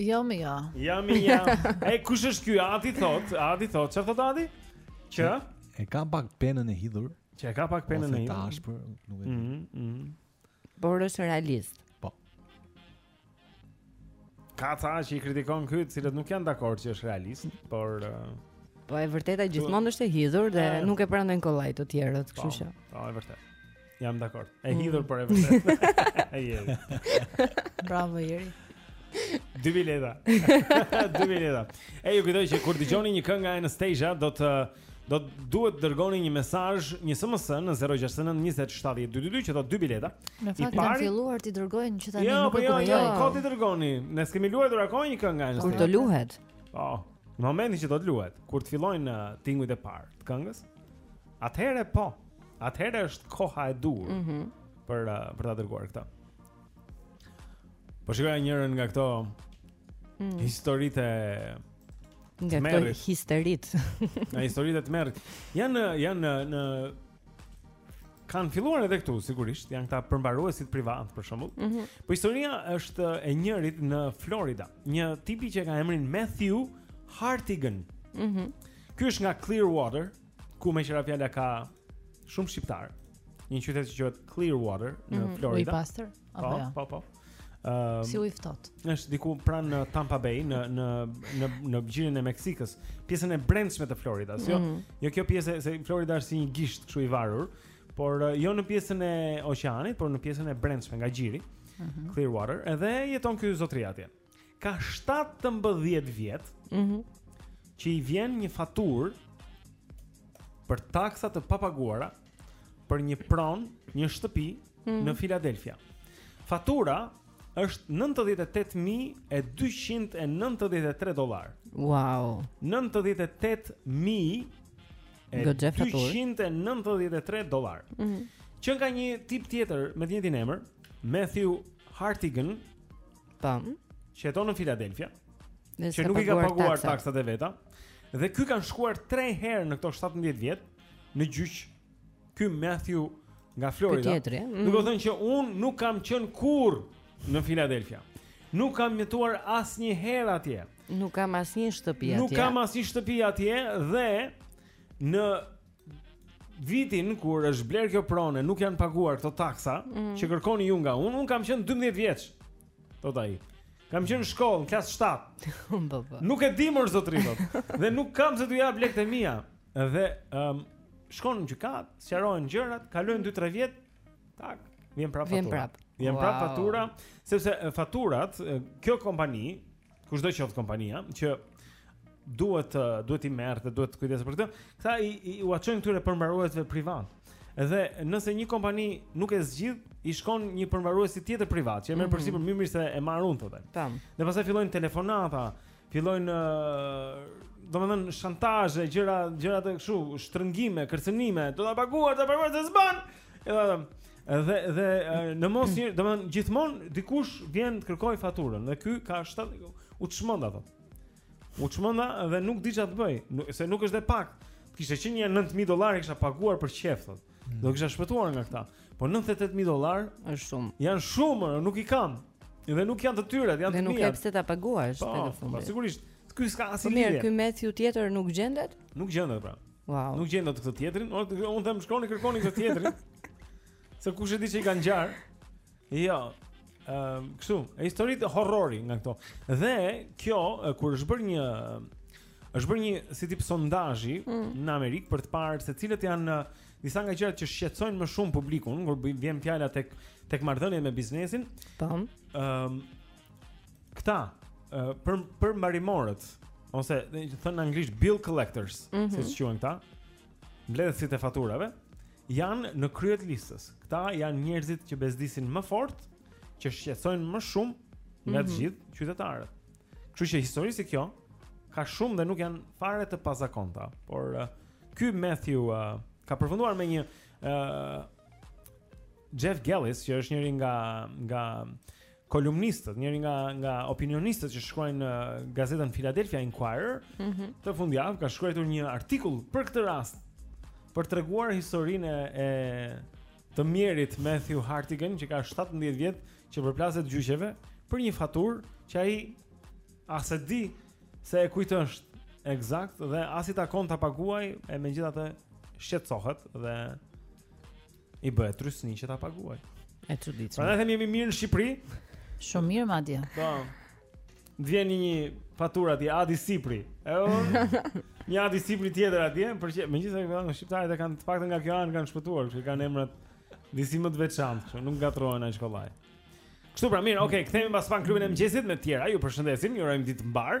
Jo më jo. Jo më jo. E kush është ky Adi thot? Adi thot, çfarë thot Adi? Që e ka pak penën e hidhur. Që e ka pak penën e hidhur. Ose t'ashpër, nuk e di. Mhm. mhm. Por është realist. Po. Ka ca që i kritikon ky, të cilët nuk janë dakord që është realist, por uh... Po e vërteta gjithmonë është e hidhur dhe uh... nuk e pranojnë kollaj të tjerët, kështu po, që. Po, e vërtetë. Jam dakord. E hidhur por e vërtetë. Ai Jeri. Bravo Jeri. Dy bileta. Dy bileta. E ju kujtoj që kur dëgjoni një këngë nga Anastasia, do të do të duhet të dërgoni një mesazh, një SMS në 069 20 70 222 që do dy bileta. Në fakt kanë pari... filluar t'i dërgojnë që tani jo, nuk po e jo, kuptoj. Jo, jo, kot i dërgoni. Ne s'kemi luajtur akoma një këngë nga Anastasia. Kur të luhet? Po. Në momentin që do të luhet, kur të fillojnë uh, tingujt e parë të këngës, Atëherë po. Atëherë është koha e duhur. Mhm. Mm për uh, për ta dërguar këtë. Po shikoj njërën nga këto mm. historitë nga këto historitë. Nga historitë e tmerrit. Janë janë në, në kanë filluar edhe këtu sigurisht, janë këta përmbaruesit privat për shembull. Mm -hmm. Po historia është e njërit në Florida, një tipi që ka emrin Matthew Hartigan. Mhm. Mm Ky është nga Clearwater, ku meqë ra fjala ka shumë shqiptarë, një qytet që quhet Clearwater në mm -hmm. Florida. Ujë i pastër? Po, jo? po, po. Uh, si ujë i ftohtë. Është diku pranë në Tampa Bay, në, në, në, në gjirin e Meksikës, pjesën e brendshme të Floridas. Si, mm -hmm. jo, mhm. jo kjo pjesë, se Florida është si një gisht kështu i varur, por uh, jo në pjesën e oqeanit, por në pjesën e brendshme nga gjiri, mm -hmm. Clearwater, edhe jeton ky zotëri atje. ka 17 vjet. Mhm. Mm që i vjen një faturë për taksa të papaguara për një pronë, një shtëpi mm -hmm. në Filadelfia. Fatura është 98293 dollarë. Wow. 98293 dollarë. Mhm. Mm që nga një tip tjetër me të njëjtin emër, Matthew Hartigan, Po. Që jeton në Filadelfia. Që nuk i ka paguar taksat e veta. Dhe ky kanë shkuar 3 herë në këto 17 vjet në gjyq. Ky Matthew nga Florida. Ky tjetri. Mm. Duke thënë që unë nuk kam qenë kurrë në Filadelfia. Nuk kam jetuar asnjëherë atje. Nuk kam asnjë shtëpi atje. Nuk kam asnjë shtëpi atje dhe në vitin kur është blerë kjo pronë, nuk janë paguar këto taksa mm -hmm. që kërkoni ju nga unë, unë kam qenë 12 vjeç. Thotë ai. Kam qenë në shkollë, klasë 7. Po, po. nuk e di mor zotëri, thotë. dhe nuk kam pse t'ua jap lekët e mia. Dhe ëm um, shkon në gjykatë, sqarohen gjërat, kalojnë 2-3 vjet, tak, vjen prapë fatura. Vjen prapë. Vjen prapë wow. fatura, sepse faturat, kjo kompani kushdo qoftë kompania që duhet duhet t'i marrë dhe duhet të kujdeset për këtë. Këta i, i ua çojnë këtyre përmbaruesve privat. Dhe nëse një kompani nuk e zgjidh, i shkon një përmbaruesi tjetër privat, që e merr mm -hmm. përsipër më mirë se e marr unë thotë. Tam. Dhe pastaj fillojnë telefonata, fillojnë domethënë shantazhe, gjëra gjëra kështu, shtrëngime, kërcënime, do ta paguar, do ta paguar të zban. Edhe Dhe dhe në mos një, domethënë gjithmonë dikush vjen të kërkojë faturën dhe ky ka shtat u çmend ato. U çmend dhe nuk di çfarë të bëjë, se nuk është e pak. Të kishte qenë një 9000 dollarë kisha paguar për qejf thotë. Mm. Do kisha shpëtuar nga këta. Po 98000 dollarë është shumë. Janë shumë, nuk i kam. Dhe nuk janë të tyre, janë të mia. Dhe nuk ke pse ta paguash po, tek e fundit. Po sigurisht, ky s'ka asnjë. Po mirë, ky Matthew tjetër nuk gjendet? Nuk gjendet pra. Wow. Nuk gjen dot këtë tjetrin. Unë them shkoni kërkoni këtë tjetrin. Se kush e di ç'i kanë ngjar. Jo. Ëm, ehm, kështu, e historitë horrori nga këto. Dhe kjo kur është bërë një është bërë një si tip sondazhi mm. në Amerikë për të parë se cilat janë disa nga gjërat që shqetësojnë më shumë publikun kur vjen fjala tek tek marrëdhëniet me biznesin. Tam. Ëm, ehm, këta uh, për përmbarimorët ose thënë në anglisht bill collectors, mm -hmm. siç quhen këta, mbledhësit e faturave, janë në krye të listës. Këta janë njerëzit që bezdisin më fort, që shqetësojnë më shumë nga të mhm. gjithë mm -hmm. qytetarët. Kështu që histori si kjo ka shumë dhe nuk janë fare të pazakonta, por uh, ky Matthew uh, ka përfunduar me një uh, Jeff Gellis, që është njëri nga nga kolumnistët, njëri nga nga opinionistët që shkruajnë në gazetën Philadelphia Inquirer, mm -hmm. këtë fundjavë ka shkruar një artikull për këtë rast për të treguar historinë e të mjerit Matthew Hartigan që ka 17 vjet që përplaset gjyqeve për një faturë që ai as e di se e kujt është ekzakt dhe as i takon ta paguaj e megjithatë shqetësohet dhe I bëhet trysni që ta paguaj. E çuditshme. Prandaj them jemi mirë në Shqipëri. Shumë mirë madje. Po. Vjen një faturë atje Adi Sipri. Ëh. Një Adi Sipri tjetër atje, por që megjithëse këta nga shqiptarët e kanë të paktën nga kjo anë kanë shpëtuar, që kanë emrat disi më të veçantë, kështu nuk ngatërrohen aq kollaj. Kështu pra mirë, okay, kthehemi pas pak në klubin e mëngjesit me të tjera. Ju përshëndesim, ju urojmë ditë të mbarë.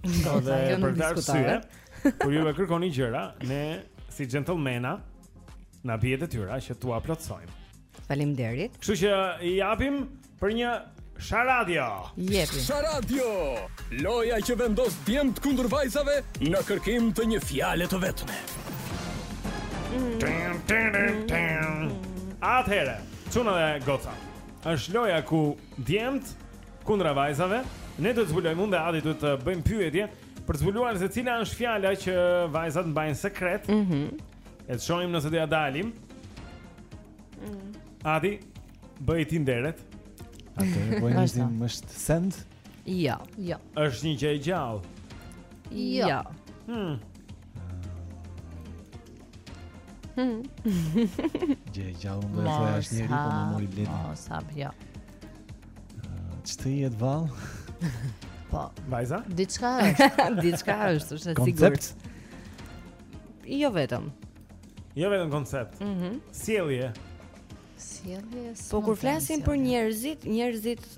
Shkoj sa jo nuk diskutoj. Kur ju na kërkoni gjëra, ne si gentlemana na bie detyra që t'ua plotësojmë. Faleminderit. Kështu që i japim për një Sharadio. Jepi. Sharadio. Loja që vendos djemtë kundër vajzave në kërkim të një fjale të vetme. Atëherë, çuna e goca. Është loja ku djemtë Kundra vajzave, ne duhet të zbulojmë unë dhe Adi duhet të bëjmë pyetje për të zbuluar se cila është fjala që vajzat mbajnë sekret. Mhm. Mm e të shohim nëse do ja dalim. Mm. Adi, bëj ti nderet. Atëherë po nisim, është send? Jo, jo. Është një gjë e gjallë. Jo. Ja. Hm. Hm. Gjë e gjallë më thuaj është njeri po më mori blet. Mos hap, jo. Ç'të jetë vallë? Po. Vajza? Diçka është. Diçka është, është e sigurt. Jo vetëm. Jo vetëm koncept. Mhm. Mm Sjellje. Sjellje. Po kur flasim për njerëzit, njerëzit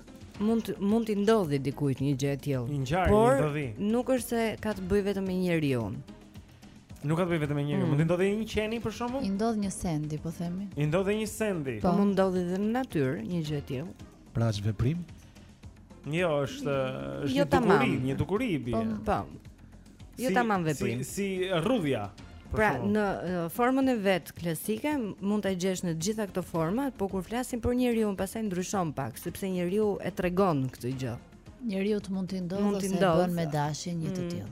mund mund t'i ndodhi dikujt një gjë e tillë. Por nuk është se ka të bëjë vetëm me njeriu. Nuk ka të bëjë vetëm me njeri, mm. Mund të ndodhë një qeni për shembull? I ndodh një sendi, po themi. I ndodh një sendi. Po, po mund të ndodhi edhe në natyrë një gjë e tillë. Pra është veprim? Jo, është është jo një dukuri, një dukuri i bie. Po. po. Jo si, tamam veprim. Si si rrudhja. Pra, në formën e vet klasike mund ta gjesh në të gjitha këto forma, por kur flasim për njeriu, pastaj ndryshon pak, sepse njeriu e tregon këtë gjë. Njeriut mund të ndodhë ose e bën me dashje një të mm. tillë.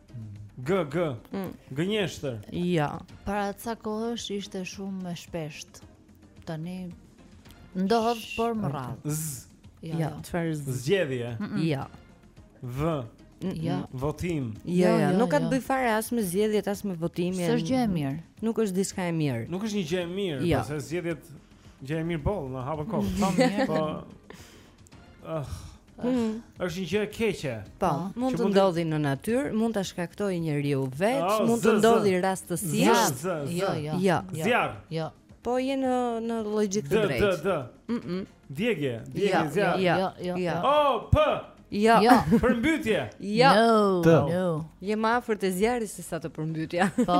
G g. Mm. Gënjeshtër. Jo. Para ca kohësh ishte shumë më shpesht. Tani ndodh por më rrallë. Z. Jo, jo. çfarë z? Zgjedhje. Jo. V. Jo. Votim. Jo, jo, jo, jo nuk ka të bëj fare as me zgjedhjet as me votimin. S'është gjë e mirë. Nuk është diçka e mirë. Nuk është një gjë e mirë, jo. pse zgjedhjet gjë e mirë boll, na hapën kokën. Po mirë. Po. Ah. Mm. Është një gjë e keqe. Po, po. mund të ndodhi në natyrë, mund ta shkaktojë njeriu vetë, oh, mund të ndodhi rastësisht. Jo, jo, jo. Jo. Zjarr. Jo. Po je në në logjikë të drejtë. D, d, d. Mhm. Djegje, djegje zjarr. Jo, jo, jo. O, p. Jo. Jo. Përmbytje. Jo. No. Je më afër te zjarri sesa te përmbytja. Po.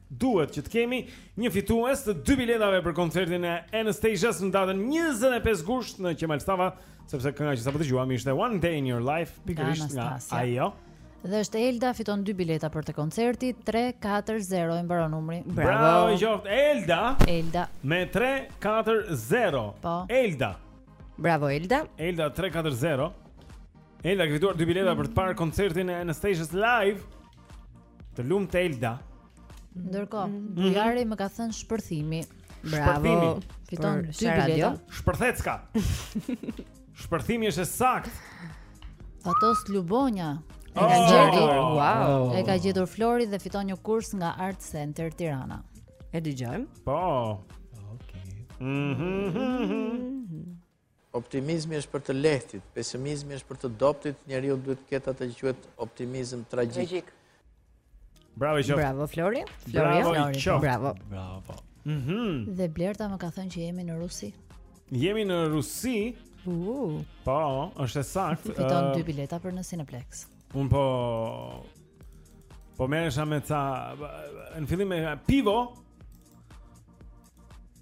Duhet që të kemi një fitues të dy biletave për koncertin e Anastacias në datën 25 gusht në Qemal Stafa, sepse kënga që sapo dëgjuam ishte One Day in Your Life, pikërisht nga ajo. Dhe është Elda fiton dy bileta për te koncerti 340 i mbaron numri. Bravo. Bravo i qoftë Elda. Elda me 340. Po. Elda. Bravo Elda. Elda 340. Elda ka fituar dy bileta për të parë koncertin e Anastacias live. Të lumtë Elda. Ndërkohë, mm -hmm. Bujari më ka thënë shpërthimi. Bravo. Fiton dy bileta. Shpërthecka. Shpërthimi është e saktë. Fatos Lubonja. E ka oh! gjetur. Oh! Wow. E ka gjetur Flori dhe fiton një kurs nga Art Center Tirana. E dëgjojmë? Po. Okej. Okay. Mhm. Mm Optimizmi është për të lehtët, pesimizmi është për të dobëtit, njeriu duhet të ketë atë që quhet optimizëm tragjik. Bravo i qoftë. Bravo Flori. Flori. Bravo i qoftë. Bravo. Bravo. Po. Mhm. Dhe Blerta më ka thënë që jemi në Rusi. Jemi në Rusi. Uh. Po, është e saktë. Fiton dy bileta për në Cineplexx. Unë po po merresha me ca në fillim me pivo.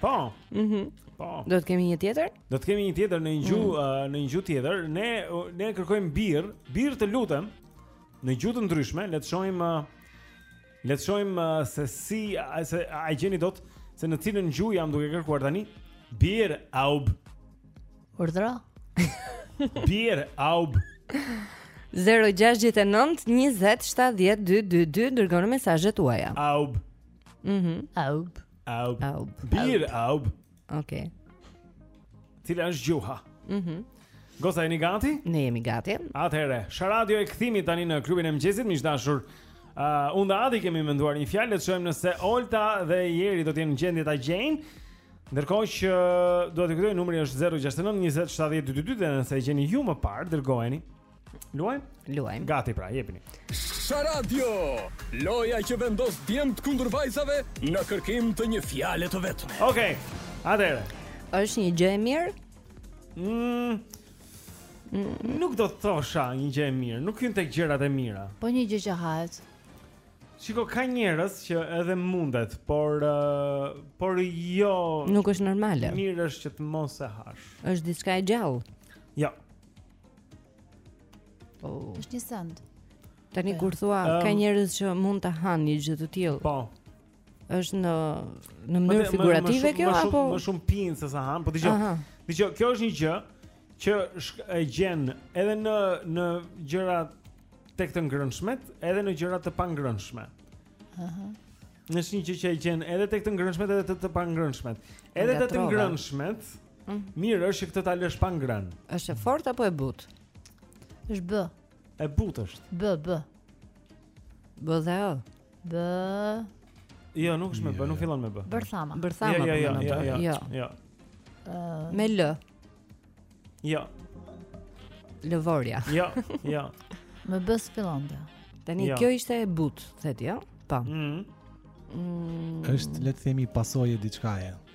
Po. Mhm. Mm po. Do të kemi një tjetër? Do të kemi një tjetër në një gjuhë, mm. uh, në një gjuhë tjetër. Ne uh, ne kërkojmë birrë, birrë të lutem në gjuhë të ndryshme, le të shohim uh, le të shohim uh, se si uh, se a uh, gjeni dot se në cilën gjuhë jam duke kërkuar tani. Birrë aub. Urdhëro. birrë aub. 069 20 70 222 dërgoni mesazhet tuaja. Aub. Mhm. Mm aub. Aub. Aub. Birrë aub. Okej. Okay. Cila është gjuha? Mhm. Mm Goca jeni gati? Ne jemi gati. Atëherë, Sharadio rikthim tani në klubin e mëngjesit, miq të dashur. Uh, unë dhe Adi kemi menduar një fjalë, le të shohim nëse Olta dhe Jeri do të jenë në gjendje ta gjejnë. Ndërkohë që uh, dua të kujtoj numri është 069 20 70 222 dhe nëse e gjeni ju më parë, dërgojeni Luajmë? Luajmë. Gati pra, jepini. Sharadio, loja që vendos djemt kundër vajzave në kërkim të një fjale të vetme. Okej. Okay. Atëherë. Është një gjë e mirë? Mm. Nuk do të thosha një gjë e mirë, nuk hyn tek gjërat e mira. Po një gjë që hahet. Shiko ka njerëz që edhe mundet, por uh, por jo Nuk është normale. Mirë është që të mos e hash. Është diçka e gjallë. Jo. Ja. Oh. Është një send. Tani po. kur thua um, ka njerëz që mund ta hanë një gjë të tillë. Po. Është në në mënyrë figurative kjo apo më shumë më shumë pin se sa han, po dëgjo. Dëgjo, kjo është një gjë që e gjen edhe në në gjëra tek të ngrënshmet, edhe në gjëra të pangrënshme. Aha. Është një gjë që e gjen edhe tek të ngrënshmet edhe te të pangrënshmet. Edhe te të ngrënshmet, Mm. Mirë, është që këtë ta lësh pa ngrënë. Është e fortë apo e butë? Është B. E butë është. B, B. B dhe O. B. Jo, nuk është me B, nuk fillon me B. Bërthama. Bërthama. Jo, jo, jo, jo, jo. Jo. Me L. Jo. Lëvorja. Jo, jo. Me B s'fillonte. Tani, jo. kjo ishte e butë, the ti, jo? Pa. Po. Mm. Mm. Është, le të themi, pasojë e diçkaje.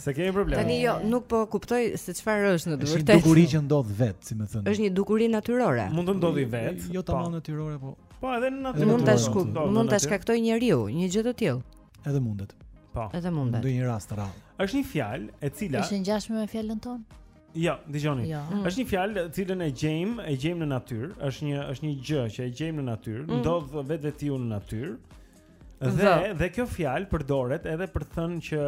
Se kemi problem. Tani jo, nuk po kuptoj se çfarë është në të vërtetë. Është një dukuri që ndodh vetë, si me thënë. Është një dukuri natyrore. Mund të ndodhë vetë. Jo tamam po. natyrore, po. Po, edhe në natyrë. Mund ta shkup, mund ta shkaktojë njeriu, një gjë të tillë. Edhe mundet. Po. Edhe mundet. Në një rast të rrallë. Është një fjalë e cila Është e ngjashme me fjalën tonë. Jo, dëgjoni. Jo. Mm. Është një fjalë të cilën e gjejmë, e gjejmë në natyrë, është një është një gjë që e gjejmë në natyrë, mm. ndodh vetvetiu në natyrë. Dhe dhe kjo fjalë përdoret edhe për të thënë që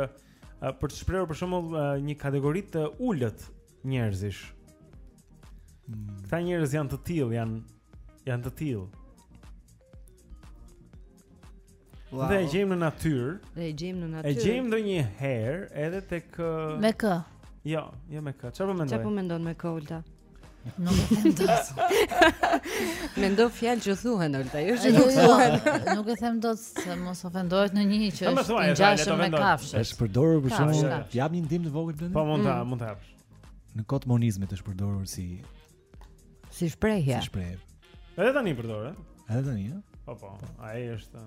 për të shprehur për shembull një kategori të ulët njerëzish. Hmm. Këta njerëz janë të tillë, janë janë të tillë. Wow. Dhe e gjejmë në natyrë. Dhe e gjejmë në natyrë. E gjejmë ndonjëherë edhe tek Me kë? Jo, jo me kë. Çfarë po mendon? Çfarë po mendon me kë Olta? Nuk e them dot. Mendo fjalë që thuhen Olta, jo që nuk thuhen. Nuk e them dot se mos ofendohet në një që është i ngjashëm me kafshë. Është përdorur për shkak të, jap një ndihmë të vogël tani. Po mund ta, mm. mund ta japësh. Në kohë të monizmit është përdorur si si shprehje. Si shprehje. Edhe tani përdoret. Edhe tani, ja. Po po, ai është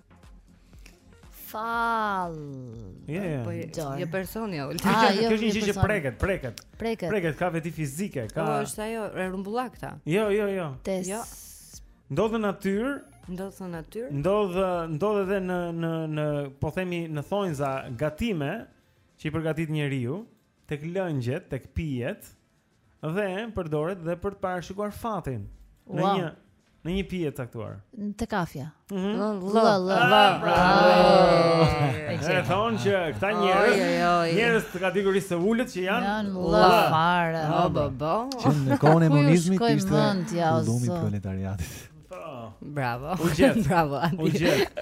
Fal. Je yeah, yeah. Po, një person ja ulti. Ah, jo, kjo është një gjë që preket, preket. Preket. Preket ka veti fizike, ka. Po është ajo e rrumbullakëta. Jo, jo, jo. Tes. Jo. Ndodh në natyrë. Ndodh në natyrë. Ndodh ndodh edhe në në në po themi në thonjza gatime që i përgatit njeriu. tek lëngjet, tek pijet dhe përdoret dhe për të parashikuar fatin në një në një pije të caktuar. Te kafja. Mhm. E thonë që këta njerëz, njerëz të kategorisë së ulët që janë llum fare. O bo bo. Që në kohën e monizmit ishte llumi i proletariatit. Po. Bravo. U gjet. Bravo. U gjet.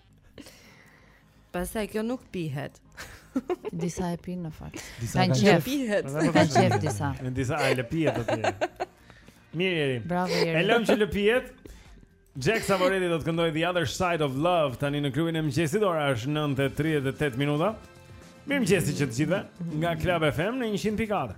Pastaj kjo nuk pihet. Disa e pinë në fakt. Disa kanë qejf. Pihet. Kanë qejf disa. Në disa ai le pihet atë. Mirë Jeri. Bravo Jeri. E lëm që le pihet. Jack Savoretti do të këndojë The Other Side of Love tani në klubin e mëngjesit ora është 9:38 minuta. Mirëmëngjes të gjithëve nga Club FM në 100.4.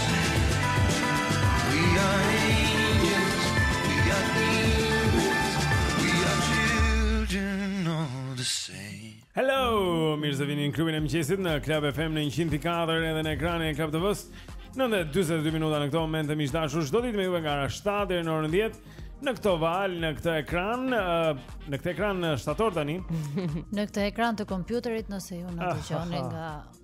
mëngjesit në Club FM në 100.4 edhe në ekranin e Club TV-së. 9:42 minuta në këto momente miq të dashur, çdo ditë me juve nga ora 7 deri në orën 10 në këtë valë, në këtë ekran, në këtë ekran shtator tani. Në këtë ekran të kompjuterit nëse ju na dëgjoni nga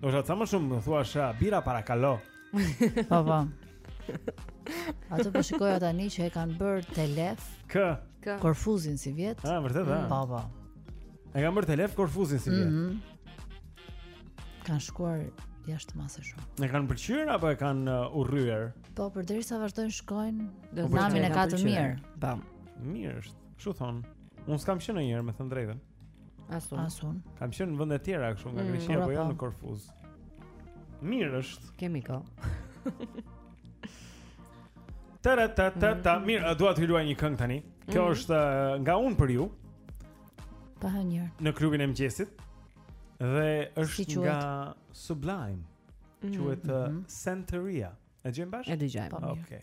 Po sa thamë shumë, më thua sha bira para kalo. Po po. Ato po shikoja tani që e kanë bërë telef. Kë? Kë? Korfuzin sivjet. Ah, vërtet, ah. Po po. E kanë bërë telef Korfuzin sivjet. Mhm. Kanë shkuar jashtë mase shumë. E kanë pëlqyer apo e kanë uh, urryer? Po, përderisa vazhdojnë shkojnë, namin e ka të mirë. Po. Mirë është. Kështu thonë. Unë s'kam qenë ndonjëherë me thënë drejtën. Asun. Asun. Kam qenë në vende të tjera kështu nga mm, Greqia apo jo në Korfuz. Mirë është. Kemi ko. Tara ta ta ta. Mm. Mirë, dua të luaj një këngë tani. Kjo mm. është nga unë për ju. Pa hënjer. Në klubin e mëqyesit. Dhe është si nga Sublime. Mm. Quhet mm -hmm. Centuria. E gjem bash? E dëgjoj. Po, Okej. Okay.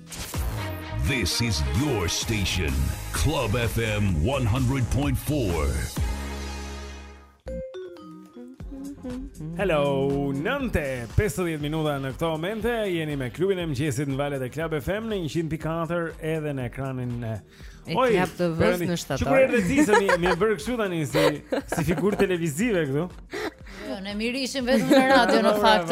This is your station, Club FM 100.4. Hello, nënte, 50 minuta në këto momente, jeni me klubin e mëgjesit në valet e Klab FM në 100.4 edhe në ekranin e... E Oj, Klab TV-së në shtatar. Çfarë edhe ti se mi, mi e bërë kështu tani si, si figurë televizive këtu? Jo, ne mirë ishim vetëm në radio në fakt.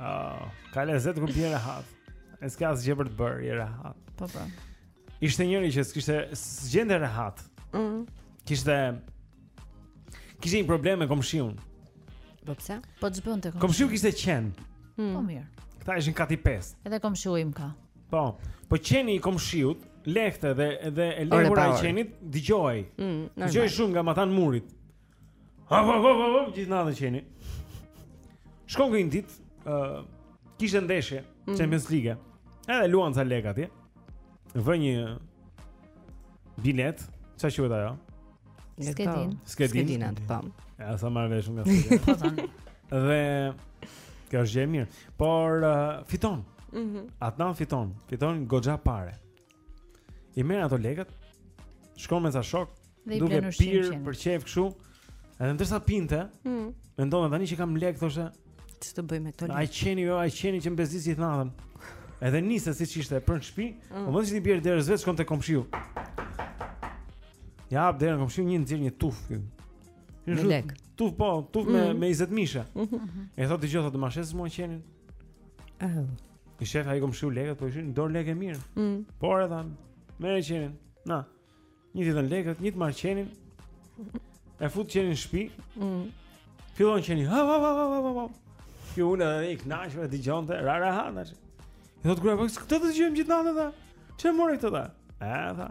Oh, ka lezet kur bie rehat E s'ka asgjë për të bërë, je rehat. Po po. Ishte njëri që s'kishte s'gjende rehat. Mm. Kishte kishte një problem me komshiun. Po pse? Po ç'bënte komshiu? Komshiu kishte qen. Mm. Po mirë. Këta ishin kati 5. Edhe komshiu im ka. Po. Po qeni i komshiut lehte dhe dhe e lehura e qenit dëgjohej. Mm, dëgjohej shumë nga matanë murit. Ha ha ha ha, gjithë natën qeni. Shkon ky një ditë, ë uh, kishte ndeshje mm. Champions League. Edhe luan ca lekë atje. Vë një biletë, ça quhet ajo? Skedinë. Skedinë atë pam. Po. Ja, sa marr vesh nga skedin. Po tani. Dhe kjo është gjë e mirë, por uh, fiton. Mhm. Mm Atë natë fiton, fiton goxha pare. I merr ato lekët, shkon me ca shokë, duke pirë për qejf kështu. Edhe ndërsa pinte, mm. mendon tani që kam lekë thoshte, ç'të bëj me këto lekë? Ai qeni, jo, ai qeni që më bezdis gjithë natën. Edhe niset siç ishte për në shtëpi, mm. pa mos i rënë derës vet shkon te komshiu. Ia hap derën komshiu i nxjerr një tufë. Një lek. Tufë po, tufë mm. me me 20 mijëshe. Mm -hmm. E thotë dëgjo thotë ma shet mua qenin. Oh. I shef ai komshiu lekët, po ishin dorë lekë e mirë. Mm. Po ore tha, merr qenin. Na. Një t'i dhënë lekët, një të marrë qenin. E fut qenin në shtëpi. Mm. Fillon qeni. Ha ha ha ha ha. Ju ula dhe i kënaqur dëgjonte, ra ra ha tash. I thot gruaja, po këtë të dëgjojmë gjithë natën tha. Ç'e more këtë tha? E tha.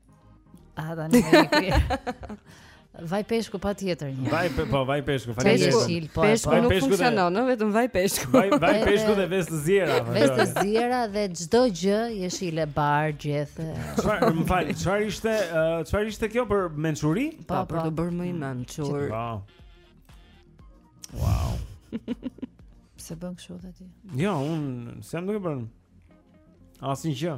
A da ne. Vaj peshku patjetër një. Vaj pe, po, vaj peshku, faleminderit. Peshku, po, peshku po. nuk funksionon, në vetëm vaj peshku. Vaj, vaj peshku dhe vezë të ziera. Vezë të ziera dhe çdo gjë, jeshile, bar, gjethe. Çfarë, më fal, çfarë ishte, çfarë ishte kjo për mençuri? Pa, po, për po. t'u bërë më i mençur. Wow. Wow. Pse bën kështu dhe ti. Jo, unë, s'jam duke bërë. Asnjë gjë.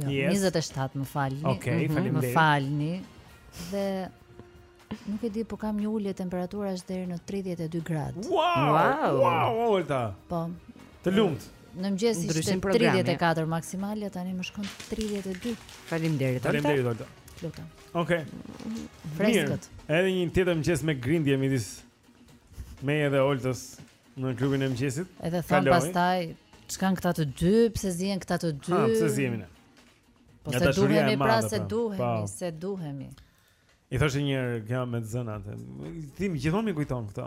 Jo, 27, më falni. Okej, faleminderit. Më falni. Dhe Nuk e di, po kam një ulje temperatura është deri në 32 gradë. Wow! Wow, wow Olta. Po. Të lumtë. Në mëngjes ishte 34 maksimale, tani më shkon 32. Faleminderit. Faleminderit Olta. Lutem. Okej. Freskët. Edhe një tjetër mëngjes me grindje midis meje edhe Oltës. Në klubin e mëngjesit. Edhe thonë pastaj ç'kanë këta të dy, pse zihen këta të dy? Ha, pse zihemi ne? Po se duhemi pra se duhemi, se duhemi. I thoshte një herë kjo me zënkat. Ti gjithmonë më kujton këto.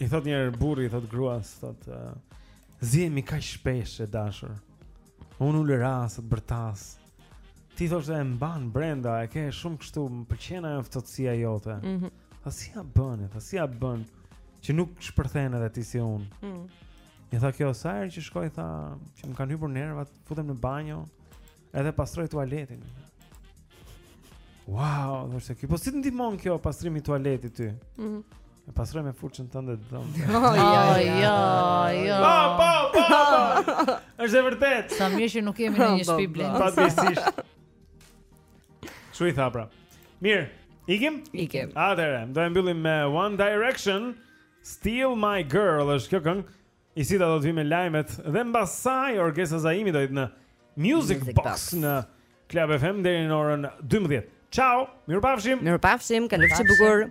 I thotë një herë burri, i thotë gruas, thotë uh, zihemi kaq shpesh e dashur. Unë ulëras, bërtas. Ti thoshte e mban brenda, e ke shumë kështu, më pëlqen ajo ftohtësia jote. Ëh. Tha si ia bën, tha si ia bën që nuk shpërthen edhe ti si unë. Ëh. Mm. I tha kjo sa herë që shikoj tha që më kanë hypur nervat, futem në banjo, edhe pastroj tualetin. Wow, thoshte ky, po si të ndihmon kjo pastrimi i tualetit ty? Ëh. Mm E pastroj me furçën tënde të dhëmbëve. Jo, jo, jo. Pa, pa, pa, pa. Është e vërtetë. Sa mirë që nuk jemi në një shtëpi Blen. Fatkeqësisht. Çu i tha pra. Mirë, ikim? Ikim. Atëherë, do e mbyllim me One Direction, Steal My Girl, është kjo këngë. Isida do të vijë me lajmet dhe mbas saj Orgesa Zaimi do jetë në Music Box në Club FM deri në orën 12. Ciao, mirupafshim. Mirupafshim, kalofshi bukur.